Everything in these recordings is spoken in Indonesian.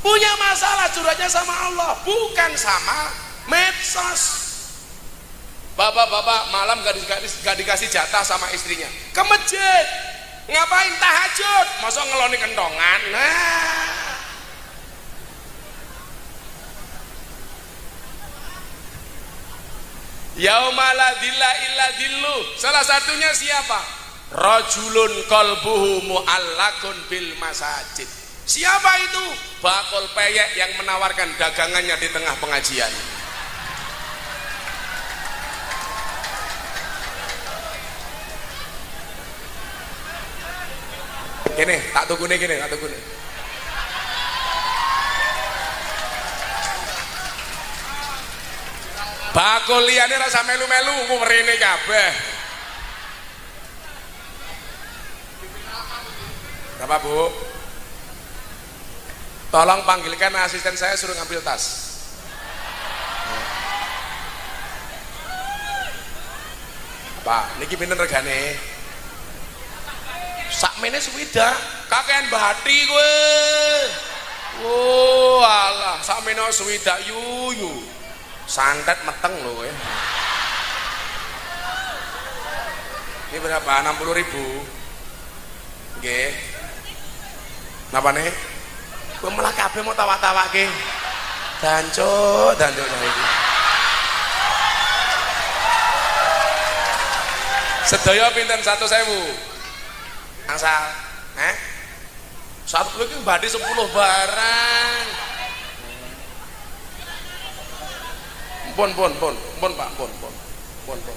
punya masalah curhatnya sama Allah. Bukan sama medsos. Bapak-bapak malam gak, dikasih, gak dikasih jatah sama istrinya. Ke masjid. Ngapain tahajud? Masuk ngeloni kentongan? Nah. Dillu salah satunya siapa? Rajulun qalbuhu muallakun bil masajid siapa itu bakul peyek yang menawarkan dagangannya di tengah pengajian Gini, tak tunggu nih gini, tak tunggu nih. Bakul liyane rasa melu-melu ku mrene kabeh. Apa Bu? Tolong panggilkan asisten saya suruh ngambil tas. Apa? Niki pinten regane? sakmene swida kakean bahati gue oh alah. Sakmene swida yuyu santet meteng gue ini berapa? 60 ribu. Oke kenapa nih gue malah kabeh mau tawa-tawa ke danco danco ini sedaya pinten? Satu sewu. Asal eh? Satu lagi badi sepuluh barang. Pon pon pon pon pak pon pon pon pon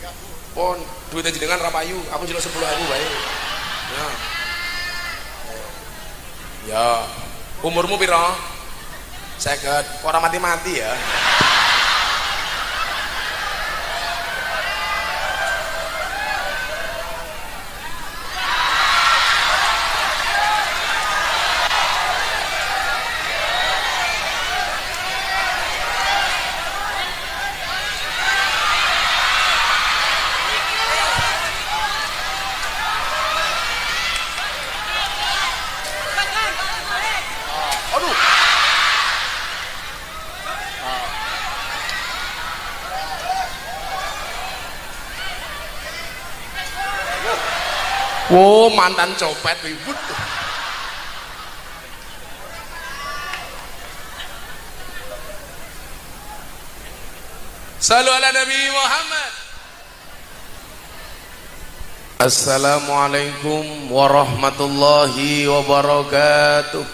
pon duitnya dengan rapayu aku jelas sepuluh ribu baik ya ya umurmu piro? Seket. Orang mati-mati ya Oh mantan copet ribut. Salu ala Nabi Muhammad. Assalamualaikum warahmatullahi wabarakatuh.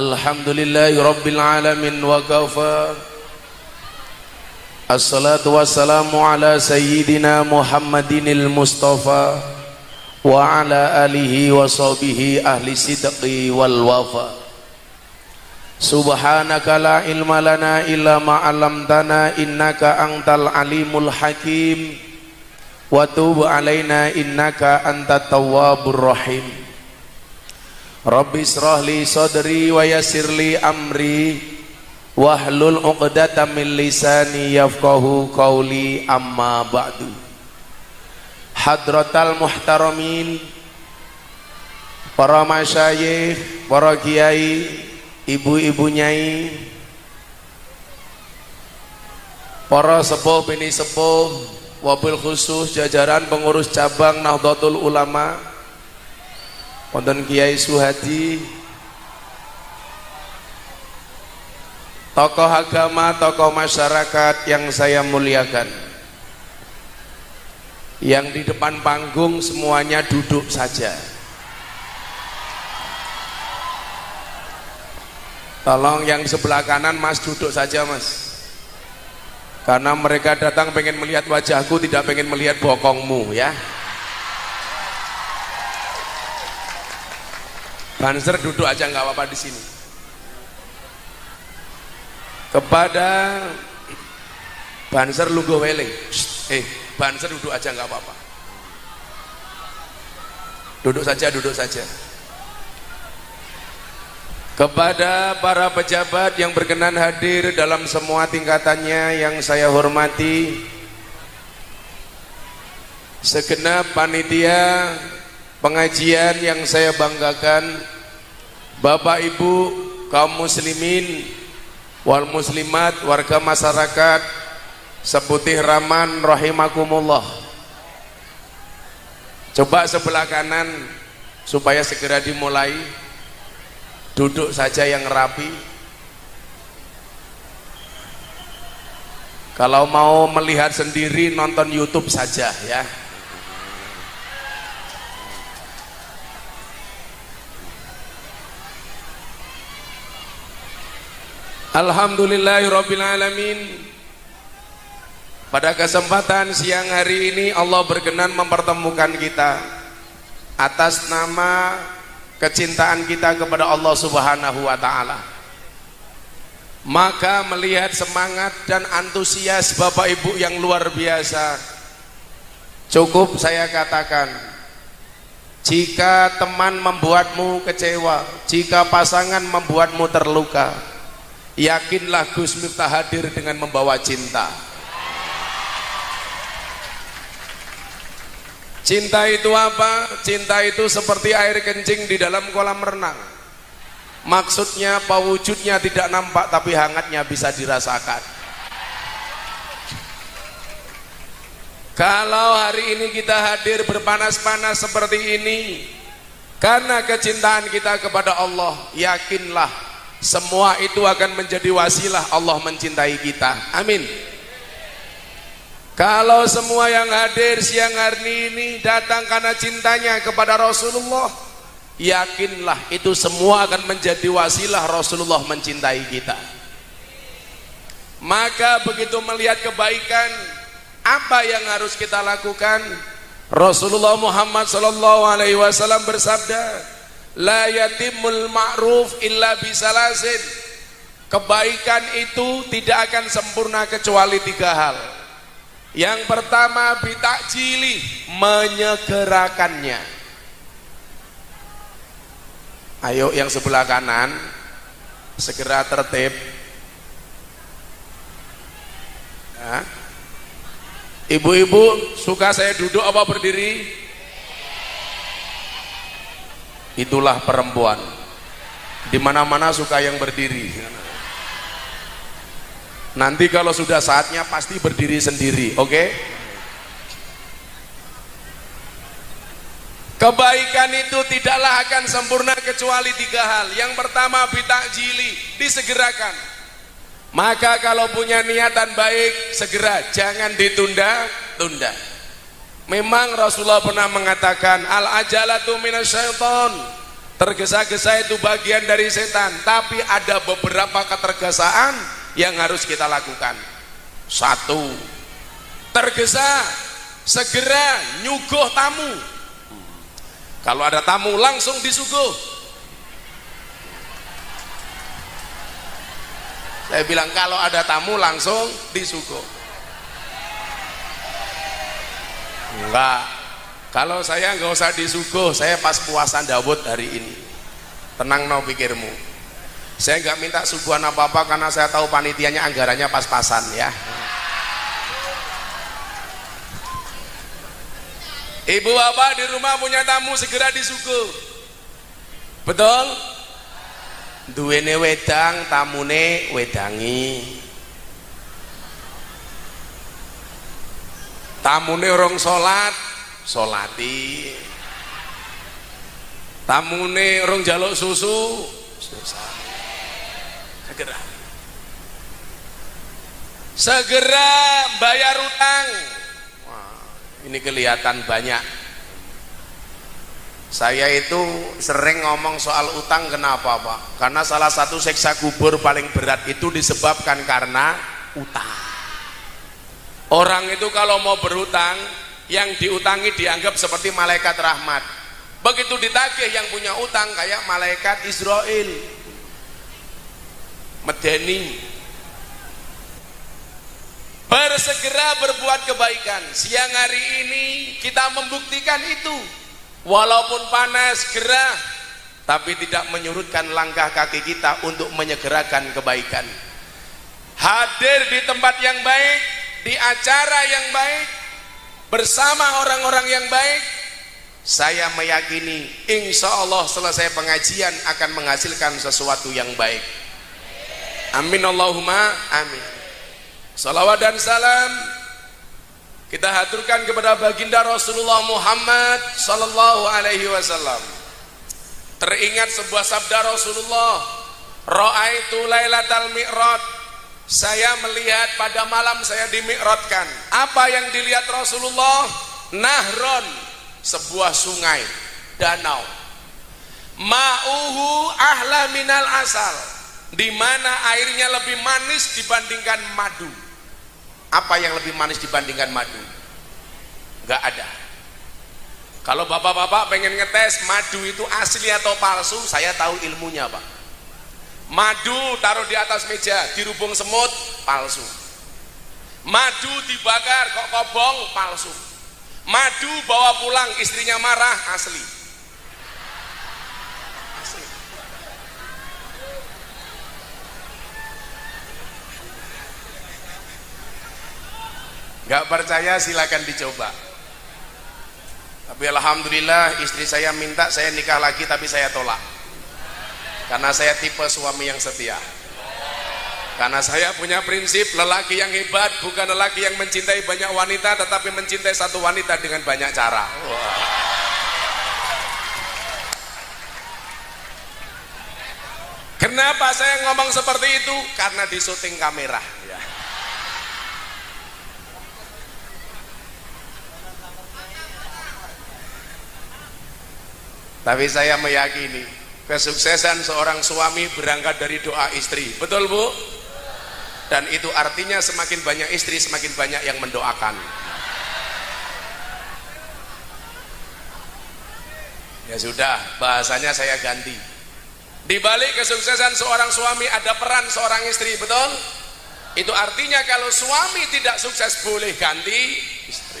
Alhamdulillahi rabbil alamin wa kafar. Assalatu wassalamu ala sayyidina Muhammadin al-Mustafa wa ala alihi wa sahbihi ahli sidqi wal wafa. Subhanaka la ilma lana illa ma 'allamtana innaka antal alimul hakim. Wa tub alaina innaka antat tawwabur rahim. Rabbi israh sadri wa yassir amri wahlul uqdatam min lisani yafqahu qawli amma ba'du. Hadratal muhtaramin para masyayikh para kiai ibu-ibu nyai para sepuh bini sepuh wabil khusus jajaran pengurus cabang Nahdlatul Ulama wonten Kiai Suhadi tokoh agama, tokoh masyarakat yang saya muliakan. Yang di depan panggung semuanya duduk saja. Tolong yang sebelah kanan mas duduk saja mas. Karena mereka datang pengen melihat wajahku tidak pengen melihat bokongmu ya. Banser duduk aja nggak apa-apa di sini kepada Banser Lungguh Weling eh Banser duduk aja nggak apa-apa. Duduk saja duduk saja. Kepada para pejabat yang berkenan hadir dalam semua tingkatannya yang saya hormati segenap panitia pengajian yang saya banggakan Bapak Ibu kaum muslimin wal muslimat warga masyarakat seputih Raman rahimakumullah. Coba sebelah kanan supaya segera dimulai. Duduk saja yang rapi. Kalau mau melihat sendiri nonton YouTube saja ya Alhamdulillahirrabbilalamin Pada kesempatan siang hari ini Allah berkenan mempertemukan kita Atas nama kecintaan kita kepada Allah subhanahu wa ta'ala. Maka melihat semangat dan antusias Bapak Ibu yang luar biasa Cukup saya katakan Jika teman membuatmu kecewa Jika pasangan membuatmu terluka Yakinlah Gus Miftah hadir dengan membawa cinta. Cinta itu apa? Cinta itu seperti air kencing di dalam kolam renang. Maksudnya wujudnya tidak nampak tapi hangatnya bisa dirasakan. Kalau hari ini kita hadir berpanas-panas seperti ini karena kecintaan kita kepada Allah, yakinlah semua itu akan menjadi wasilah Allah mencintai kita. Amin. Kalau semua yang hadir siang hari ini datang karena cintanya kepada Rasulullah yakinlah itu semua akan menjadi wasilah Rasulullah mencintai kita. Maka begitu melihat kebaikan apa yang harus kita lakukan? Rasulullah Muhammad sallallahu alaihi wasallam bersabda la yatimul ma'ruf illa bisalasin kebaikan itu tidak akan sempurna kecuali tiga hal. Yang pertama bitakjili menyegerakannya. Ayo yang sebelah kanan segera tertib. Ibu-ibu suka saya duduk apa berdiri itulah perempuan. Di mana-mana suka yang berdiri. Nanti kalau sudah saatnya pasti berdiri sendiri oke? Okay? kebaikan itu tidaklah akan sempurna kecuali tiga hal. Yang pertama bitakjili disegerakan. Maka kalau punya niatan baik segera. Jangan ditunda-tunda Memang Rasulullah pernah mengatakan al ajalatu minasyaiton. Tergesa-gesa itu bagian dari setan, tapi ada beberapa ketergesaan yang harus kita lakukan. Satu, tergesa segera nyuguh tamu. Kalau ada tamu langsung disuguh. Saya bilang kalau ada tamu langsung disuguh. Enggak. Kalau saya enggak usah disuguh saya pas puasa Dawud hari ini. Tenang no pikirmu. Saya enggak minta suguhan apa-apa karena saya tahu panitianya anggarannya pas-pasan ya. Ibu bapak di rumah punya tamu segera disuguh. Betul? Duwene wedang tamune wedangi tamune orang salat salati. Tamune orang jaluk susu segera. Segera bayar utang. Wah, ini kelihatan banyak. Saya itu sering ngomong soal utang kenapa Pak? Karena salah satu seksa kubur paling berat itu disebabkan karena utang. Orang itu kalau mau berhutang, yang diutangi dianggap seperti malaikat rahmat. Begitu ditagih yang punya utang kayak malaikat Israel. Medeni. Bersegera berbuat kebaikan. Siang hari ini kita membuktikan itu. Walaupun panas, gerah, tapi tidak menyurutkan langkah kaki kita untuk menyegerakan kebaikan. Hadir di tempat yang baik, di acara yang baik bersama orang-orang yang baik saya meyakini insya Allah selesai pengajian akan menghasilkan sesuatu yang baik. Amin Allahumma amin. Salawat dan salam kita haturkan kepada baginda Rasulullah Muhammad sallallahu alaihi wasallam. Teringat sebuah sabda Rasulullah ra'aitu lailatal mi'raj saya melihat pada malam saya dimi'rajkan apa yang dilihat Rasulullah? Nahron sebuah sungai danau. Ma'uhu ahla minal asal. Di mana airnya lebih manis dibandingkan madu. Apa yang lebih manis dibandingkan madu? Gak ada. Kalau bapak-bapak pengen ngetes madu itu asli atau palsu saya tahu ilmunya pak madu taruh di atas meja dirubung semut palsu. Madu dibakar kok kobong palsu. Madu bawa pulang istrinya marah asli. Asli. Nggak percaya silakan dicoba. Tapi alhamdulillah istri saya minta saya nikah lagi tapi saya tolak karena saya tipe suami yang setia karena saya punya prinsip lelaki yang hebat bukan lelaki yang mencintai banyak wanita tetapi mencintai satu wanita dengan banyak cara. Kenapa saya ngomong seperti itu? Karena di syuting kamera. Ya. Tapi saya meyakini kesuksesan seorang suami berangkat dari doa istri. Betul bu? dan itu artinya semakin banyak istri semakin banyak yang mendoakan ya sudah bahasanya saya ganti di balik kesuksesan seorang suami ada peran seorang istri betul itu artinya kalau suami tidak sukses boleh ganti istri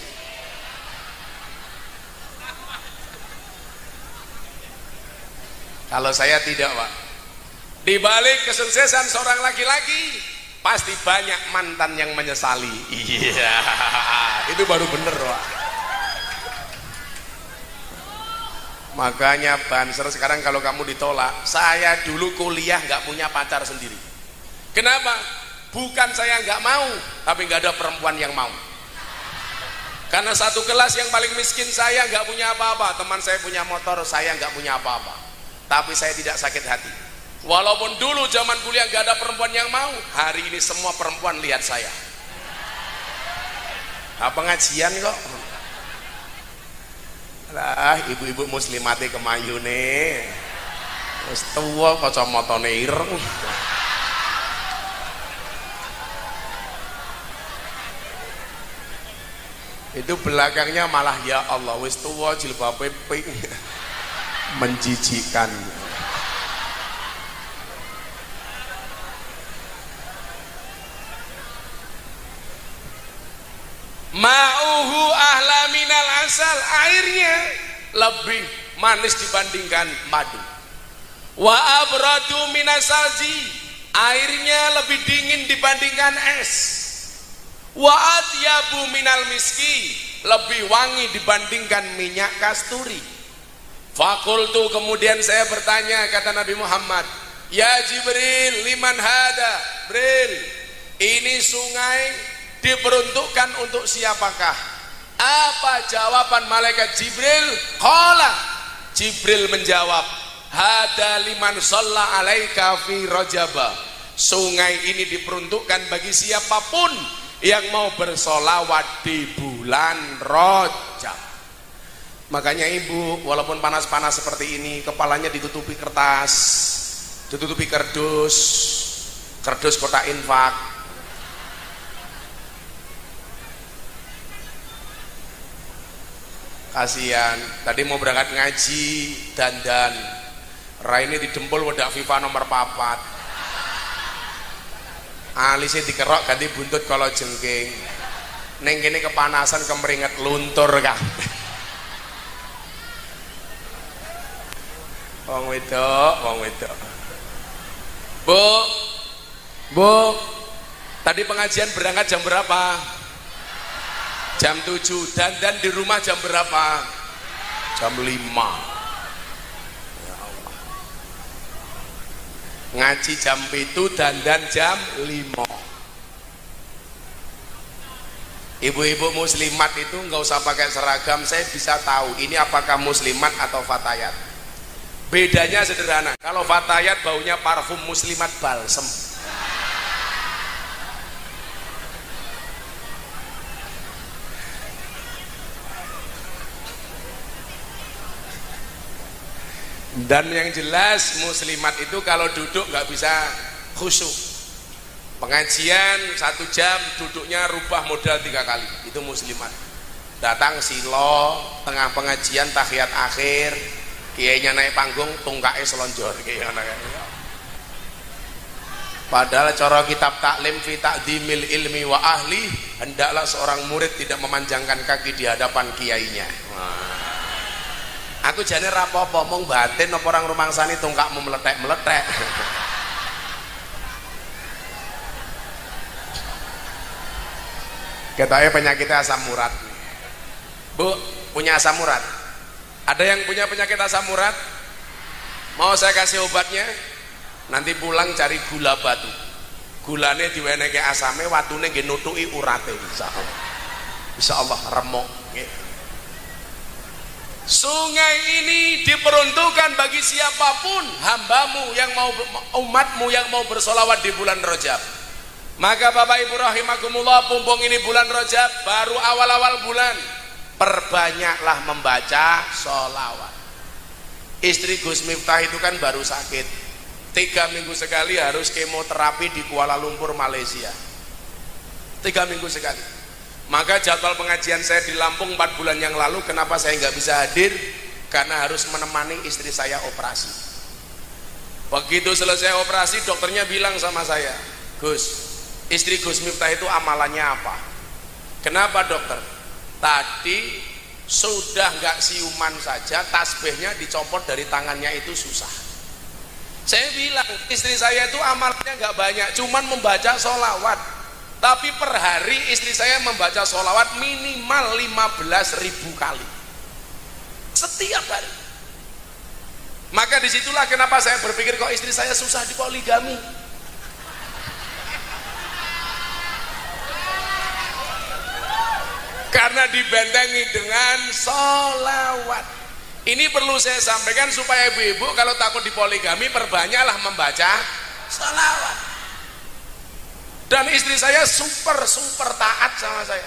kalau saya tidak pak. Di balik kesuksesan seorang laki-laki pasti banyak mantan yang menyesali. Iya. Itu baru bener Pak. Makanya banser sekarang kalau kamu ditolak saya dulu kuliah nggak punya pacar sendiri. Kenapa? Bukan saya nggak mau tapi nggak ada perempuan yang mau. Karena satu kelas yang paling miskin saya nggak punya apa-apa. Teman saya punya motor saya nggak punya apa-apa tapi saya tidak sakit hati Walaupun dulu zaman kuliah gak ada perempuan yang mau, hari ini semua perempuan lihat saya. Nah, pengajian kok. Lah, ibu-ibu muslimati kemayune. Wis tuwa kacamatane ireng. itu belakangnya malah ya Allah wis tuwa jilbabe pink menjijikkan ma'uhu ahla minal asal airnya lebih manis dibandingkan madu. Wa abradu minasalji airnya lebih dingin dibandingkan es. Wa atyabu minal miski lebih wangi dibandingkan minyak kasturi fakultu kemudian saya bertanya kata Nabi Muhammad ya Jibril liman hada? Jibril ini sungai diperuntukkan untuk siapakah? Apa jawaban malaikat Jibril? Qala. Jibril menjawab hada liman sholla alaika fi rajaba. Sungai ini diperuntukkan bagi siapa pun yang mau bersolawat di bulan rojab makanya ibu walaupun panas-panas seperti ini kepalanya ditutupi kertas ditutupi kardus kardus kota infak. Kasihan tadi mau berangkat ngaji dandan. Raini didempul wadah FIFA nomor papat. Alisnya dikerok ganti buntut kalau jengking. Neng kini kepanasan kemeringat luntur kan wong wedok wong wedok. Bu bu tadi pengajian berangkat jam berapa? Jam 7 dan dan di rumah jam berapa? Jam 5 ya Allah. Ngaji jam itu dandan jam 5 Ibu-ibu muslimat itu nggak usah pakai seragam, saya bisa tahu ini apakah muslimat atau fatayat. Bedanya sederhana, kalau fatayat baunya parfum muslimat balsem. Dan yang jelas muslimat itu kalau duduk nggak bisa khusyuk. Pengajian satu jam duduknya rubah modal tiga kali. Itu muslimat. Datang silo tengah pengajian tahiyat akhir kiainya naik panggung tungkai selonjor padahal cara kitab taklim fi ta'dimil ilmi wa ahli hendaklah seorang murid tidak memanjangkan kaki di hadapan kiainya aku jane rapopo mong batin apa orang rumah sani tungkakmu meletek-meletek Katanya penyakitnya asam urat. Bu, punya asam urat? Ada yang punya penyakit asam urat? Mau saya kasih obatnya? Nanti pulang cari gula batu. Gulane diweneke asame, watune nggih nutuki urate insyaallah. Insyaallah remuk Sungai ini diperuntukkan bagi siapa pun hambamu yang mau umatmu yang mau bersolawat di bulan Rajab maka Bapak Ibu rahimakumullah pumpung ini bulan Rajab baru awal-awal bulan perbanyaklah membaca sholawat. Istri Gus Miftah itu kan baru sakit. Tiga minggu sekali harus kemoterapi di Kuala Lumpur Malaysia. Tiga minggu sekali. Maka jadwal pengajian saya di Lampung empat bulan yang lalu kenapa saya nggak bisa hadir? Karena harus menemani istri saya operasi. Begitu selesai operasi dokternya bilang sama saya Gus istri Gus Miftah itu amalannya apa? Kenapa dokter tadi sudah nggak siuman saja tasbihnya dicopot dari tangannya itu susah. Saya bilang istri saya itu amalnya nggak banyak cuman membaca sholawat. Tapi per hari istri saya membaca sholawat minimal 15 ribu kali. Setiap hari. Maka di situlah kenapa saya berpikir kok istri saya susah di karena dibentengi dengan solawat ini perlu saya sampaikan supaya ibu-ibu kalau takut di poligami perbanyaklah membaca solawat dan istri saya super super taat sama saya.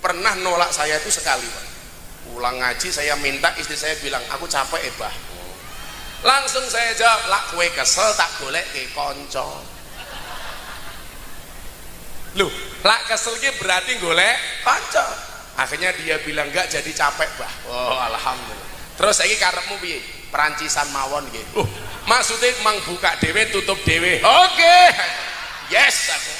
Pernah nolak saya itu sekali Pak. Pulang ngaji saya minta istri saya bilang aku capek ebah langsung saya jawab lak kue kesel tak boleh ke konco loh lak kesel berarti golek konco akhirnya dia bilang enggak jadi capek bah oh alhamdulillah. Terus saya karepmu piye? Perancisan mawon gitu uh, maksudnya mang buka dewe tutup dewe oke. Okay. yes aku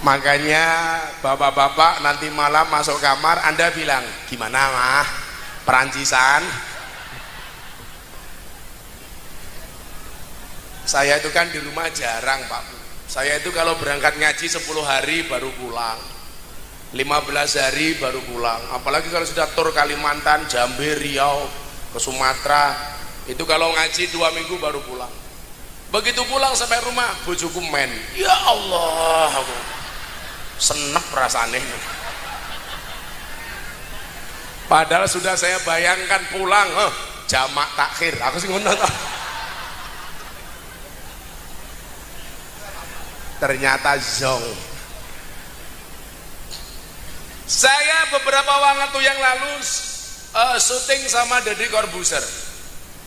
Makanya bapak-bapak nanti malam masuk kamar Anda bilang gimana mah? Perancisan saya itu kan di rumah jarang Pak saya itu kalau berangkat ngaji 10 hari baru pulang. 15 hari baru pulang. Apalagi kalau sudah tur Kalimantan Jambi Riau ke Sumatera. Itu kalau ngaji dua minggu baru pulang. Begitu pulang sampai rumah bujuku men. Ya Allah aku senep rasanya padahal sudah saya bayangkan pulang huh, jamak takhir. Aku sih ngono ternyata zong. Saya beberapa waktu yang lalu uh, syuting sama Deddy Corbuzier.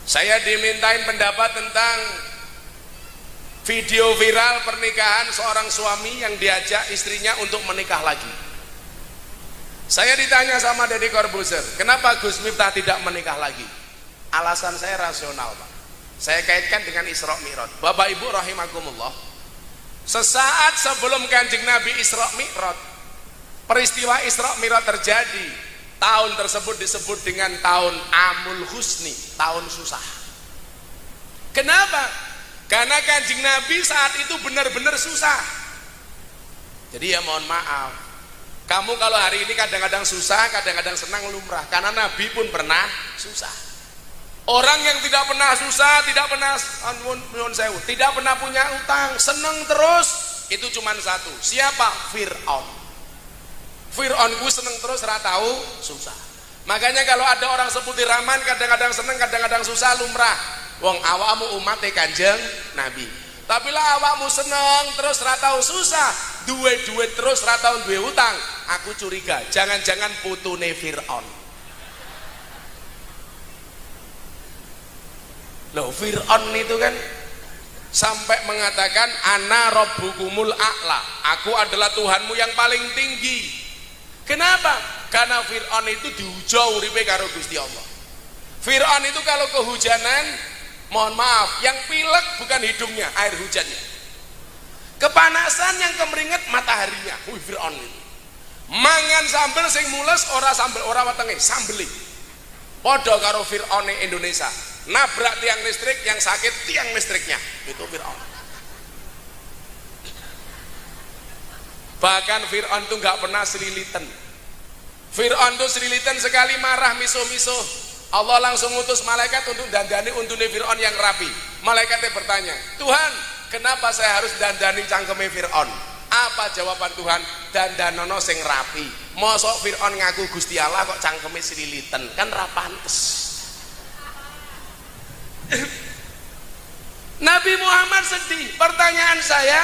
Saya dimintain pendapat tentang video viral pernikahan seorang suami yang diajak istrinya untuk menikah lagi. Saya ditanya sama Deddy Corbuzier kenapa Gus Miftah tidak menikah lagi? Alasan saya rasional Pak. Saya kaitkan dengan Isra Mi'raj. Bapak Ibu rahimakumullah Sesaat sebelum kanjeng Nabi Isra Mi'raj, peristiwa Isra Mi'raj terjadi. Tahun tersebut disebut dengan tahun Amul Husni, tahun susah. Kenapa? karena kanjeng Nabi saat itu benar-benar susah jadi ya mohon maaf kamu kalau hari ini kadang-kadang susah kadang-kadang senang lumrah karena Nabi pun pernah susah orang yang tidak pernah susah tidak pernah sewu tidak pernah punya utang senang terus itu cuma satu. Siapa? Fir'aun. Fir'aun gue seneng terus ratau susah. Makanya kalau ada orang seperti Rahman kadang-kadang seneng kadang-kadang susah lumrah. Wong awakmu umat kanjeng Nabi. Tapi lah awakmu seneng terus ratau susah duwe-duwe terus ratau duwe utang aku curiga. Jangan-jangan putune Fir'aun loh Fir'aun itu kan sampai mengatakan ana rabbukumul a'la. Aku adalah Tuhanmu yang paling tinggi. Kenapa? karena Fir'aun itu dihujau uripe karo Gusti Allah. Fir'aun itu kalau kehujanan mohon maaf yang pilek bukan hidungnya air hujannya. Kepanasan yang kemeringet mataharinya. Wih Fir'aun itu. Mangan sambel sing mules ora sambel ora wetenge sambeli podo karo Fir'aun Indonesia. Nabrak tiang listrik yang sakit tiang listriknya. Itu Fir'aun. Bahkan Fir'aun itu nggak pernah selilitan Fir'aun itu selilitan sekali marah miso-miso. Allah langsung utus malaikat untuk dandani untuk Fir'aun yang rapi. Malaikatnya bertanya Tuhan kenapa saya harus dandani cangkeme Fir'aun? Apa jawaban Tuhan? Dandanono sing rapi mosok Fir'aun ngaku Gusti Allah kok cangkeme sililitan kan rapantes Nabi Muhammad sedih. Pertanyaan saya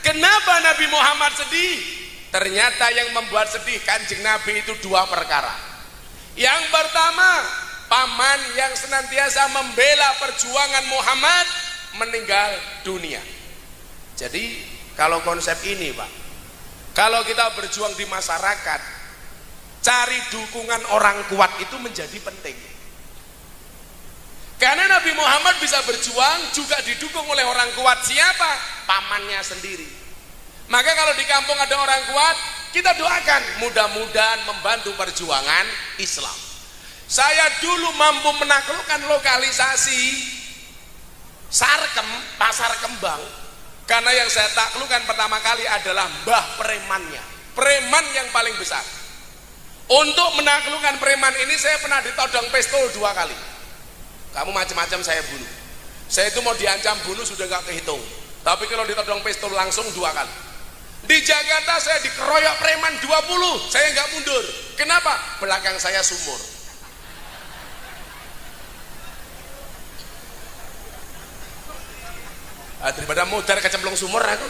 kenapa Nabi Muhammad sedih? Ternyata yang membuat sedih kanjeng Nabi itu dua perkara. Yang pertama paman yang senantiasa membela perjuangan Muhammad meninggal dunia. Jadi kalau konsep ini Pak kalau kita berjuang di masyarakat cari dukungan orang kuat itu menjadi penting. Karena Nabi Muhammad bisa berjuang juga didukung oleh orang kuat. Siapa? pamannya sendiri. Maka kalau di kampung ada orang kuat kita doakan mudah-mudahan membantu perjuangan Islam. Saya dulu mampu menaklukkan lokalisasi Sarkem, pasar kembang karena yang saya taklukkan pertama kali adalah mbah premannya. Preman yang paling besar. Untuk menaklukkan preman ini saya pernah ditodong pistol dua kali. Kamu macam-macam saya bunuh. Saya itu mau diancam bunuh sudah gak kehitung. Tapi kalau ditodong pistol langsung dua kali. Di Jakarta saya dikeroyok preman 20 saya nggak mundur. Kenapa? belakang saya sumur ah, daripada mudar kecemplung sumur aku.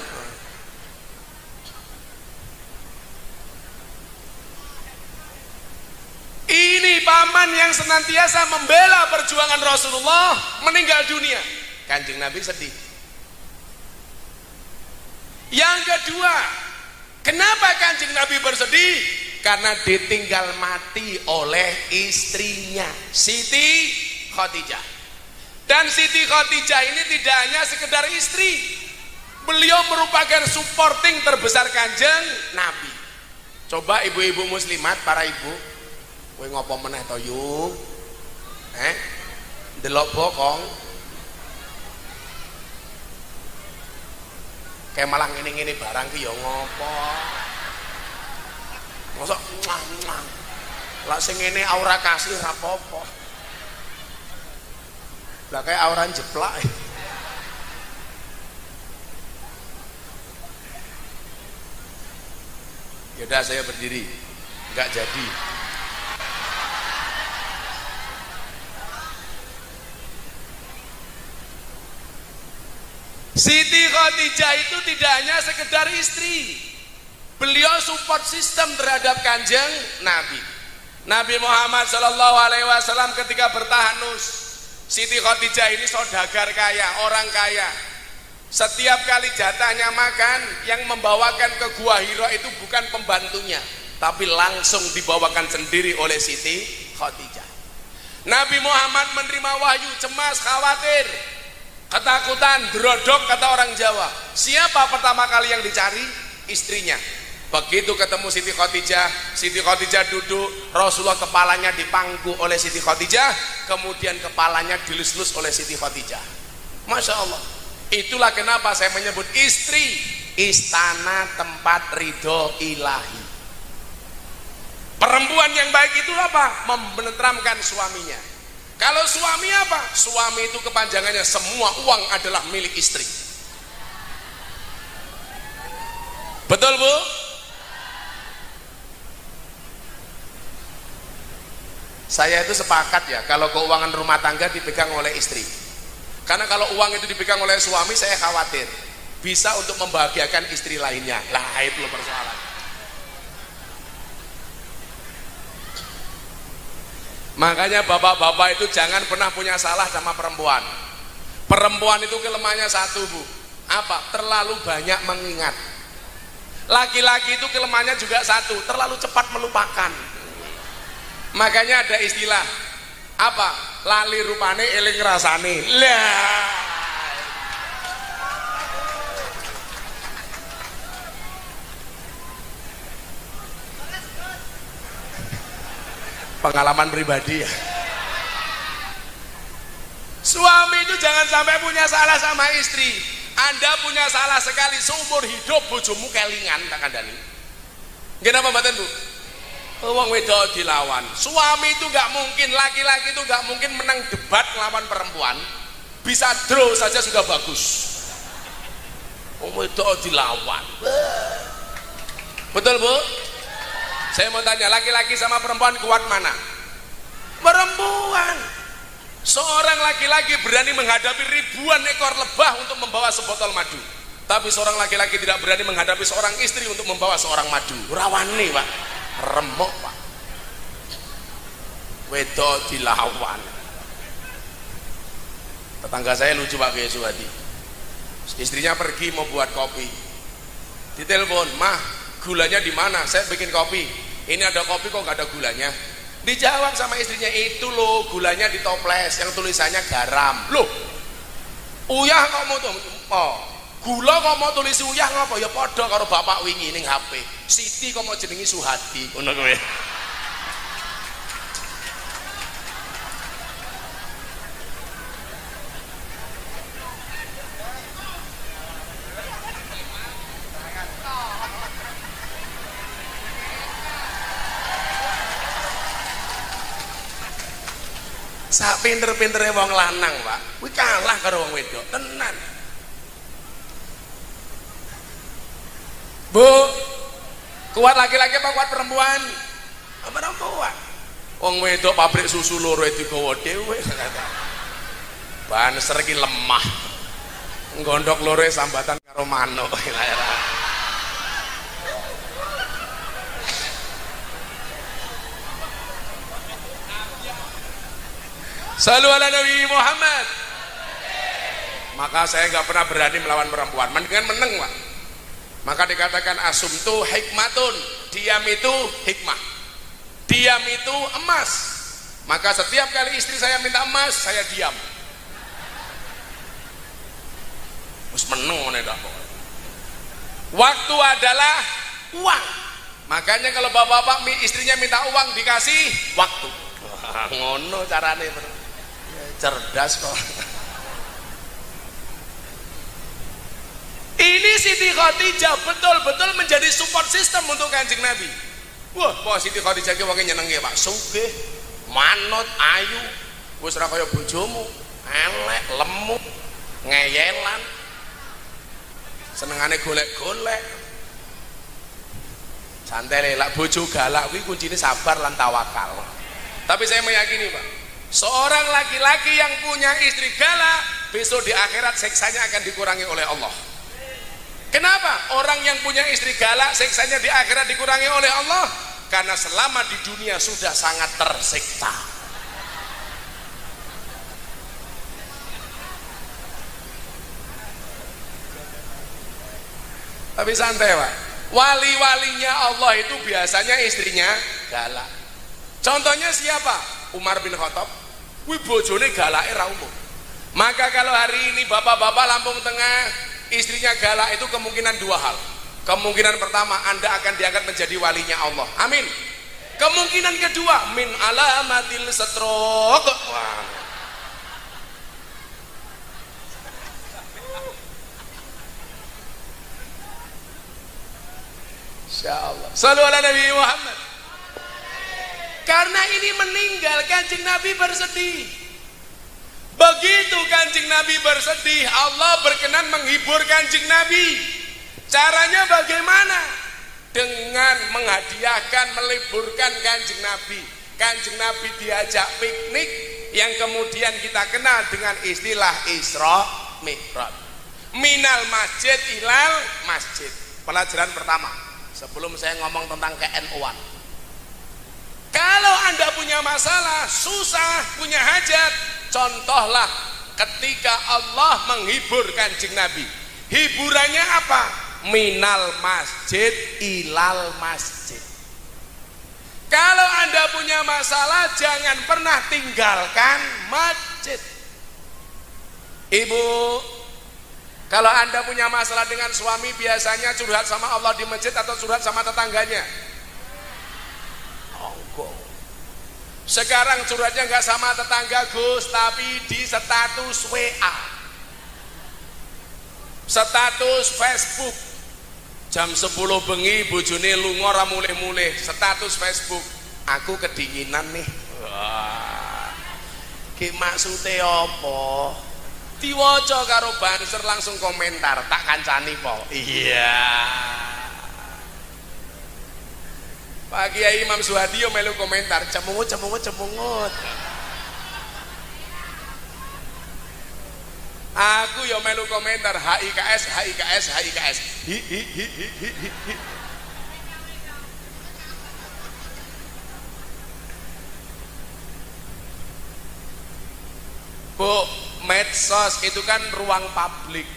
Ini paman yang senantiasa membela perjuangan Rasulullah meninggal dunia. Kanjeng Nabi sedih. Yang kedua kenapa kanjeng Nabi bersedih? Karena ditinggal mati oleh istrinya Siti Khadijah dan Siti Khadijah ini tidak hanya sekedar istri. Beliau merupakan supporting terbesar kanjeng Nabi. Coba ibu-ibu muslimat para ibu. Kowe ngopo meneh to eh? Delok bokong. Kayak malah ngene-ngene barang ki ya ngopo? Mosok lah sing ngene aura kasih rapopo lah kayak orang jeplak. Yaudah saya berdiri. Nggak jadi. Siti Khadijah itu tidak hanya sekedar istri. Beliau support sistem terhadap kanjeng Nabi. Nabi Muhammad Shallallahu Alaihi Wasallam ketika bertahanus Siti Khadijah ini saudagar kaya, orang kaya. Setiap kali jatahnya makan, yang membawakan ke Gua Hiro itu bukan pembantunya, tapi langsung dibawakan sendiri oleh Siti Khadijah. Nabi Muhammad menerima wahyu, cemas, khawatir, ketakutan, drodok kata orang Jawa. Siapa pertama kali yang dicari? Istrinya. Begitu ketemu Siti Khadijah, Siti Khadijah duduk, Rasulullah kepalanya dipangku oleh Siti Khadijah, kemudian kepalanya dilus-lus oleh Siti Khadijah. Masya Allah. itulah kenapa saya menyebut istri istana tempat ridho ilahi perempuan yang baik itu apa? menenteramkan suaminya kalau suami apa? suami itu kepanjangannya semua uang adalah milik istri betul bu? Saya itu sepakat ya kalau keuangan rumah tangga dipegang oleh istri. Karena kalau uang itu dipegang oleh suami saya khawatir bisa untuk membahagiakan istri lainnya. Lah itu loh persoalan. Makanya bapak-bapak itu jangan pernah punya salah sama perempuan. Perempuan itu kelemahannya satu bu. Apa? terlalu banyak mengingat. Laki-laki itu kelemahannya juga satu. Terlalu cepat melupakan makanya ada istilah apa? Lali rupane eling rasane. Lah. Pengalaman pribadi ya. Suami itu jangan sampai punya salah sama istri. Anda punya salah sekali seumur hidup bojomu kelingan tak kandani kenapa mbak bu Wong wedok dilawan. Suami itu nggak mungkin, laki-laki itu nggak mungkin menang debat melawan perempuan. Bisa draw saja sudah bagus. Wong wedok dilawan. Betul bu? Saya mau tanya, laki-laki sama perempuan kuat mana? Perempuan. Seorang laki-laki berani menghadapi ribuan ekor lebah untuk membawa sebotol madu. Tapi seorang laki-laki tidak berani menghadapi seorang istri untuk membawa seorang madu. Rawani, Pak. Remuk pak. Wedo dilawan. Tetangga saya lucu pak Kiai Suwadi. Istrinya pergi mau buat kopi. Ditelepon mah gulanya di mana? Saya bikin kopi. Ini ada kopi kok gak ada gulanya? Dijawab sama istrinya itu loh gulanya di toples. Yang tulisannya garam. Loh uyah kok mau tuh oh gula kok mau tulis uyah ngapa ya podo karo bapak wingi ning HP Siti kok mau jenengi Suhati ngono kowe sak pinter-pintere wong lanang, Pak. Kuwi kalah karo wong wedok, tenan. Bu, kuat laki-laki apa kuat perempuan? Perempuan. Wong wedok pabrik susu loro digawa dhewe. Banser iki lemah. Gondok loro sambatan karo manuk. Salu ala Nabi Muhammad. Maka saya nggak pernah berani melawan perempuan. Mendingan meneng, Pak maka dikatakan asum itu hikmatun. Diam itu hikmah. Diam itu emas. Maka setiap kali istri saya minta emas saya diam. Harus meneng waktu adalah uang. Makanya kalau bapak-bapak istrinya minta uang dikasih waktu. Ngono carane cerdas kok Ini Siti Khadijah betul-betul menjadi support system untuk kanjeng Nabi. Wah, kok Siti Khadijah ki wonge nyenenge Pak, sugih, manut, ayu, wis ora kaya bojomu, elek, lemu, ngeyelan. Senengane golek-golek. Santai lek bojo galak kuwi kuncine sabar lan tawakal. Tapi saya meyakini, Pak, seorang laki-laki yang punya istri galak besok di akhirat seksanya akan dikurangi oleh Allah. Kenapa? Orang yang punya istri galak siksanya di akhirat dikurangi oleh Allah karena selama di dunia sudah sangat tersiksa. Tapi santai pak, wali-walinya Allah itu biasanya istrinya galak. Contohnya siapa? Umar bin Khattab. Wih galak era umum. Maka kalau hari ini bapak-bapak Lampung Tengah istrinya galak itu kemungkinan dua hal. Kemungkinan pertama anda akan diangkat menjadi walinya Allah. Amin. Kemungkinan kedua min alamatil setrok. Wow. insyaallah. Salu ala Nabi Muhammad. Karena ini meninggalkan kanjeng Nabi bersedih. Begitu kancing Nabi bersedih, Allah berkenan menghibur kancing Nabi. Caranya bagaimana? Dengan menghadiahkan, meliburkan kancing Nabi. Kancing Nabi diajak piknik yang kemudian kita kenal dengan istilah Isra Mi'raj. Minal masjid ilal masjid. Pelajaran pertama sebelum saya ngomong tentang KNU-an. Kalau Anda punya masalah, susah, punya hajat, contohlah ketika Allah menghibur kancing Nabi. Hiburannya apa? Minal masjid ilal masjid. Kalau Anda punya masalah, jangan pernah tinggalkan masjid. Ibu, kalau Anda punya masalah dengan suami, biasanya curhat sama Allah di masjid atau curhat sama tetangganya? Oh, Sekarang curhatnya nggak sama tetangga Gus, tapi di status WA. Status Facebook. Jam 10 bengi bojone lunga ora mulih-mulih. Status Facebook. Aku kedinginan nih. Wah. Ki maksude apa? Diwaca karo banser langsung komentar. Tak kancani po. Iya Pak Kiai Imam Suhadi yo melu komentar cemungut cemungut cemungut Aku yo melu komentar HIKS HIKS HIKS. Hi hi hi hi hi hi. Bu, medsos itu kan ruang publik,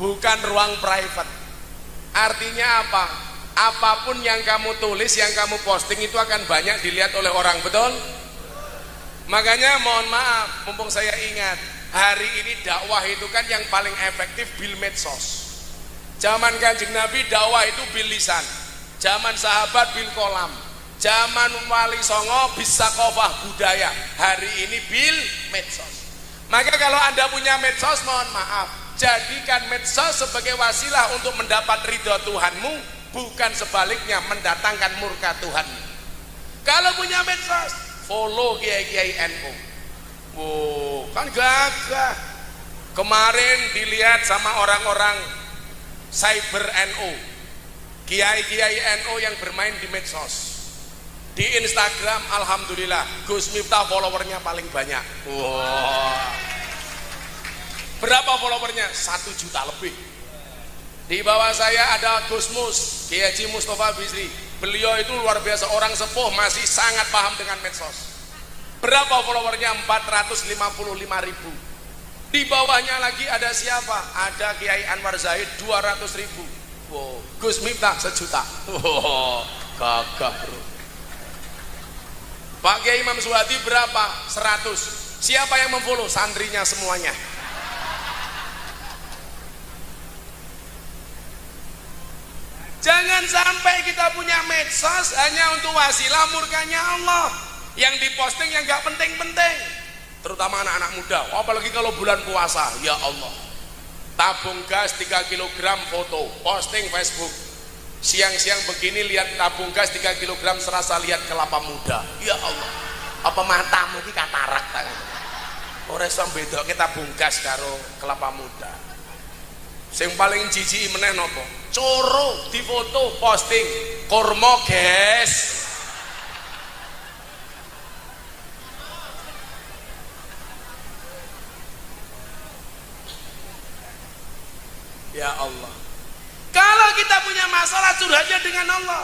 bukan ruang private. Artinya apa? Apa pun yang kamu tulis, yang kamu posting itu akan banyak dilihat oleh orang, betul? Makanya mohon maaf, mumpung saya ingat, hari ini dakwah itu kan yang paling efektif bil medsos. Zaman kanjeng Nabi dakwah itu bil lisan. Zaman sahabat bil kolam. Zaman wali songo bisa kofah budaya. Hari ini bil medsos. Maka kalau anda punya medsos mohon maaf. Jadikan medsos sebagai wasilah untuk mendapat ridho Tuhanmu bukan sebaliknya mendatangkan murka Tuhanmu kalau punya medsos follow kiai-kiai NU Oh, kan gagah. Kemarin dilihat sama orang-orang cyber NU. Kiai-kiai NU yang bermain di medsos. Di Instagram alhamdulillah Gus Miftah followernya paling banyak. Wow. Berapa followernya? Satu juta lebih. Di bawah saya ada Gus Mus, Kiai Mustafa Bisri. Beliau itu luar biasa orang sepuh masih sangat paham dengan medsos. Berapa followernya? 455 ribu. Di bawahnya lagi ada siapa? Ada Kiai Anwar Zaid 200 ribu. Wow. Gus Miftah sejuta. Wow. Gagah bro. Pak Kiai Imam Suhadi berapa? 100. Siapa yang memfollow? Santrinya semuanya. Jangan sampai kita punya medsos hanya untuk wasilah murkanya Allah. Yang diposting yang gak penting-penting. Terutama anak-anak muda. Apalagi kalau bulan puasa. Ya Allah. Tabung gas 3 kg foto. Posting Facebook. Siang-siang begini lihat tabung gas 3 kg serasa lihat kelapa muda. Ya Allah. Apa matamu ini katarak orang iso kita tabung gas karo kelapa muda yang paling jijik meneh nopo coro di foto posting kormo guys Ya Allah. Kalau kita punya masalah curhatnya dengan Allah.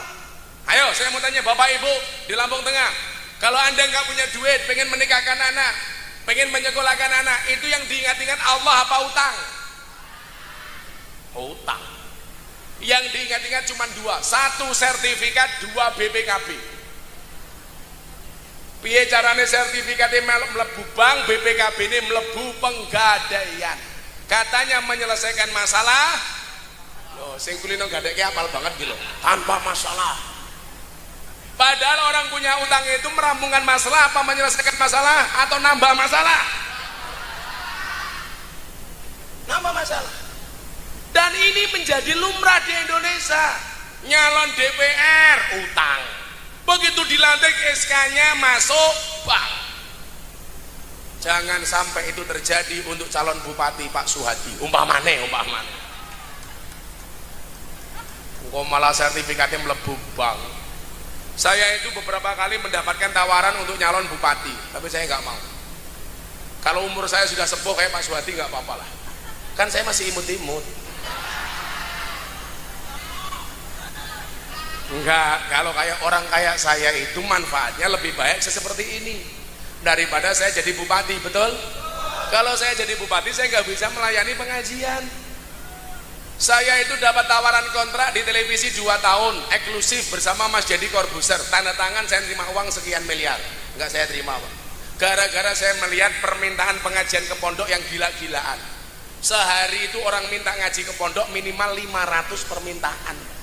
Ayo saya mau tanya Bapak Ibu di Lampung Tengah. Kalau anda nggak punya duit, pengen menikahkan anak, pengen menyekolahkan anak, itu yang diingat-ingat Allah apa utang? Utang. Yang diingat-ingat cuma dua, satu sertifikat, dua BPKB. Piye carane sertifikatnya melebu bank, BPKB ini melebu penggadaian. Katanya menyelesaikan masalah. Loh sing kulino gadek apal banget gitu tanpa masalah. Padahal orang punya utang itu merampungkan masalah apa menyelesaikan masalah atau nambah masalah? Nambah masalah dan ini menjadi lumrah di Indonesia. Nyalon DPR utang. Begitu dilantik SK-nya masuk bang jangan sampai itu terjadi untuk calon bupati Pak Suhadi. Umpamane umpamane. Kok malah sertifikatnya melebu bang saya itu beberapa kali mendapatkan tawaran untuk nyalon bupati tapi saya nggak mau. Kalau umur saya sudah sepuh kayak Pak Suhadi nggak apa-apa lah. Kan saya masih imut-imut Enggak, kalau kayak orang kayak saya itu manfaatnya lebih baik seperti ini daripada saya jadi bupati, betul? Kalau saya jadi bupati saya nggak bisa melayani pengajian. Saya itu dapat tawaran kontrak di televisi 2 tahun eksklusif bersama Mas Jadi Corbuser. Tanda tangan saya terima uang sekian miliar. Enggak saya terima, Pak. Gara-gara saya melihat permintaan pengajian ke pondok yang gila-gilaan. Sehari itu orang minta ngaji ke pondok minimal 500 permintaan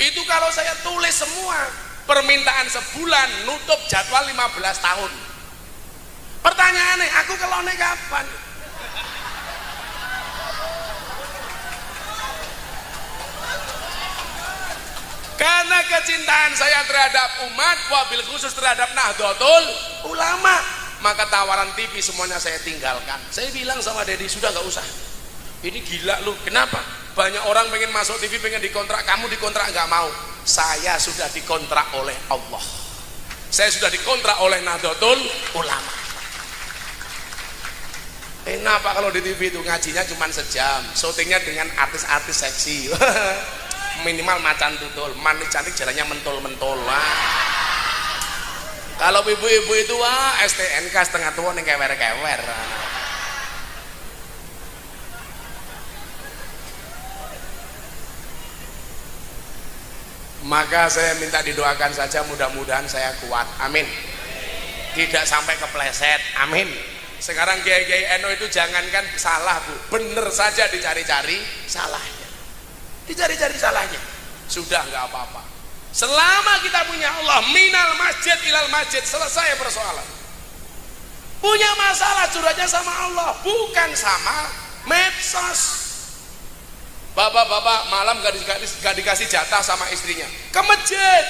itu kalau saya tulis semua permintaan sebulan nutup jadwal 15 tahun. Pertanyaannya aku kelone kapan? Karena kecintaan saya terhadap umat wabil khusus terhadap Nahdlatul Ulama maka tawaran TV semuanya saya tinggalkan. Saya bilang sama Dedi sudah gak usah ini gila lu. Kenapa? Banyak orang pengen masuk TV pengen dikontrak. Kamu dikontrak nggak mau. Saya sudah dikontrak oleh Allah. Saya sudah dikontrak oleh Nahdlatul Ulama. Enak pak kalau di TV itu. Ngajinya cuma sejam. Syutingnya dengan artis-artis seksi. Minimal macan tutul. Manis cantik jalannya mentol-mentol kalau ibu-ibu itu wah STNK setengah tua nih kewer-kewer maka saya minta didoakan saja mudah-mudahan saya kuat. Amin. Tidak sampai kepleset. Amin. Sekarang Kiai Kiai Eno itu jangankan salah bu. Bener saja dicari-cari salahnya. Dicari-cari salahnya. Sudah nggak apa-apa. Selama kita punya Allah minal masjid ilal masjid selesai persoalan. Punya masalah curhatnya sama Allah. Bukan sama medsos Bapak-bapak malam gak dikasih, gak dikasih jatah sama istrinya. Ke masjid.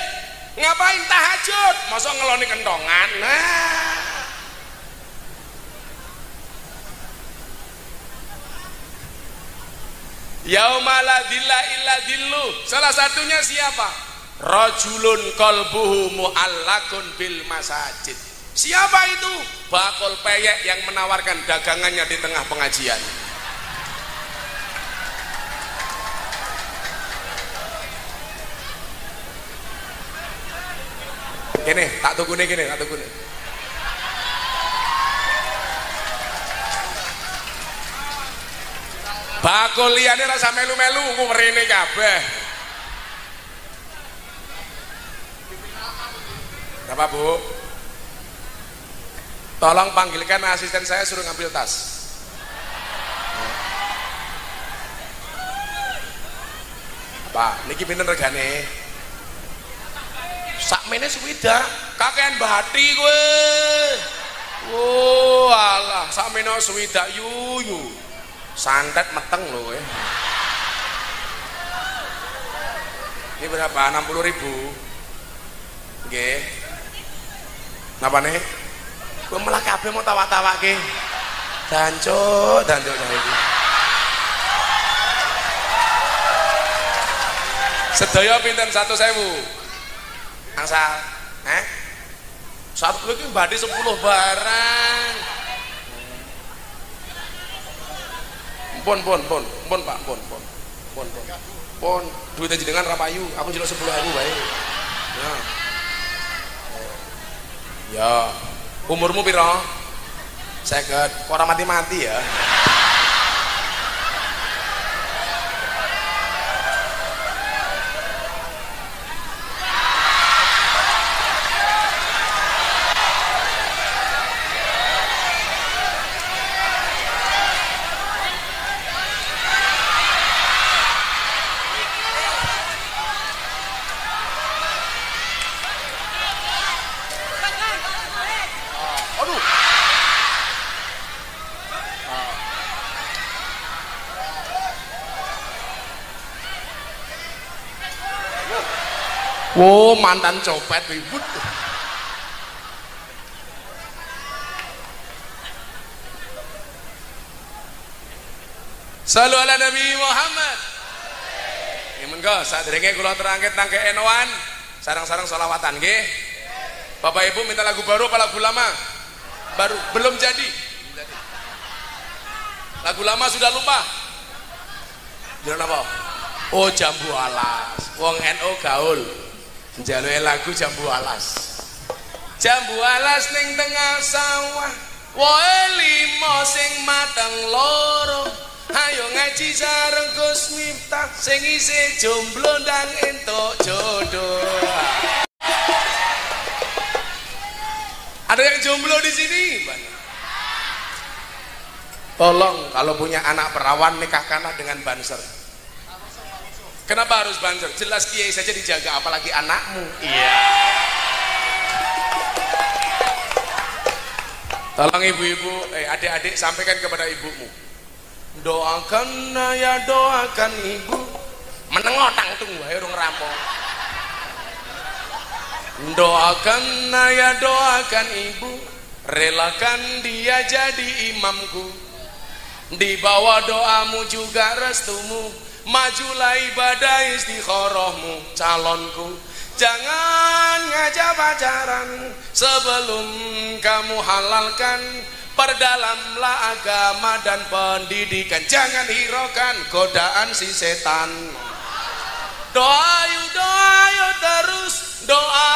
Ngapain tahajud? Masa ngeloni kentongan? Nah. Yaumala dilla illa salah satunya siapa? Rajulun kolbuhu mu'allakun bil masajid. Siapa itu? Bakul peyek yang menawarkan dagangannya di tengah pengajian Gini, tak nih gini, tak nih. Bakul liyane rasa melu-melu ku mrene kabeh. Apa Bu? Tolong panggilkan asisten saya suruh ngambil tas. Pak, niki pinten regane? Sakmene swida kakean bati kowe. Oh alah sakmene swida yuyu santet meteng lho kowe. Ini berapa? 60 ribu. Nggih. Napa nih kowe malah kabeh mau tawa-tawake danco danco iki. Sedaya pinten? Satu sewu angsal eh? Satu lagi badi sepuluh barang. Pon pon pon pon pak pon pon pon pon pon duitnya jenengan rapayu aku jelas sepuluh ribu baik ya. Ya umurmu piro? Seket orang mati-mati ya oh mantan copet ribut Salu ala Nabi Muhammad. Ya monggo sadurunge kula terangke tangke enoan sarang-sarang selawatan nggih. Bapak Ibu minta lagu baru apa lagu lama? Baru, belum jadi. Lagu lama sudah lupa. Jangan apa? Oh jambu alas. Wong NO gaul. Njaluke lagu jambu alas. Jambu alas ning tengah sawah. Woe limo sing mateng loro. Ayo ngaji sareng Gus Miftah sing isih jomblo ndang entuk jodoh. Ada yang jomblo di sini? Tolong kalau punya anak perawan nikahkanlah dengan banser. Kenapa harus banser? Jelas kiai saja dijaga apalagi anakmu. Iya. Tolong ibu-ibu, eh adik-adik sampaikan kepada ibumu doakan ya doakan ibu menengotang tunggu wae urung rampung doakan ya doakan ibu relakan dia jadi imamku di bawah doamu juga restumu majulah ibadah istikharahmu calonku. Jangan ngajak pacaran sebelum kamu halalkan. Perdalamlah agama dan pendidikan. Jangan hiraukan godaan si setan. Doa yuk doa yuk terus. Doa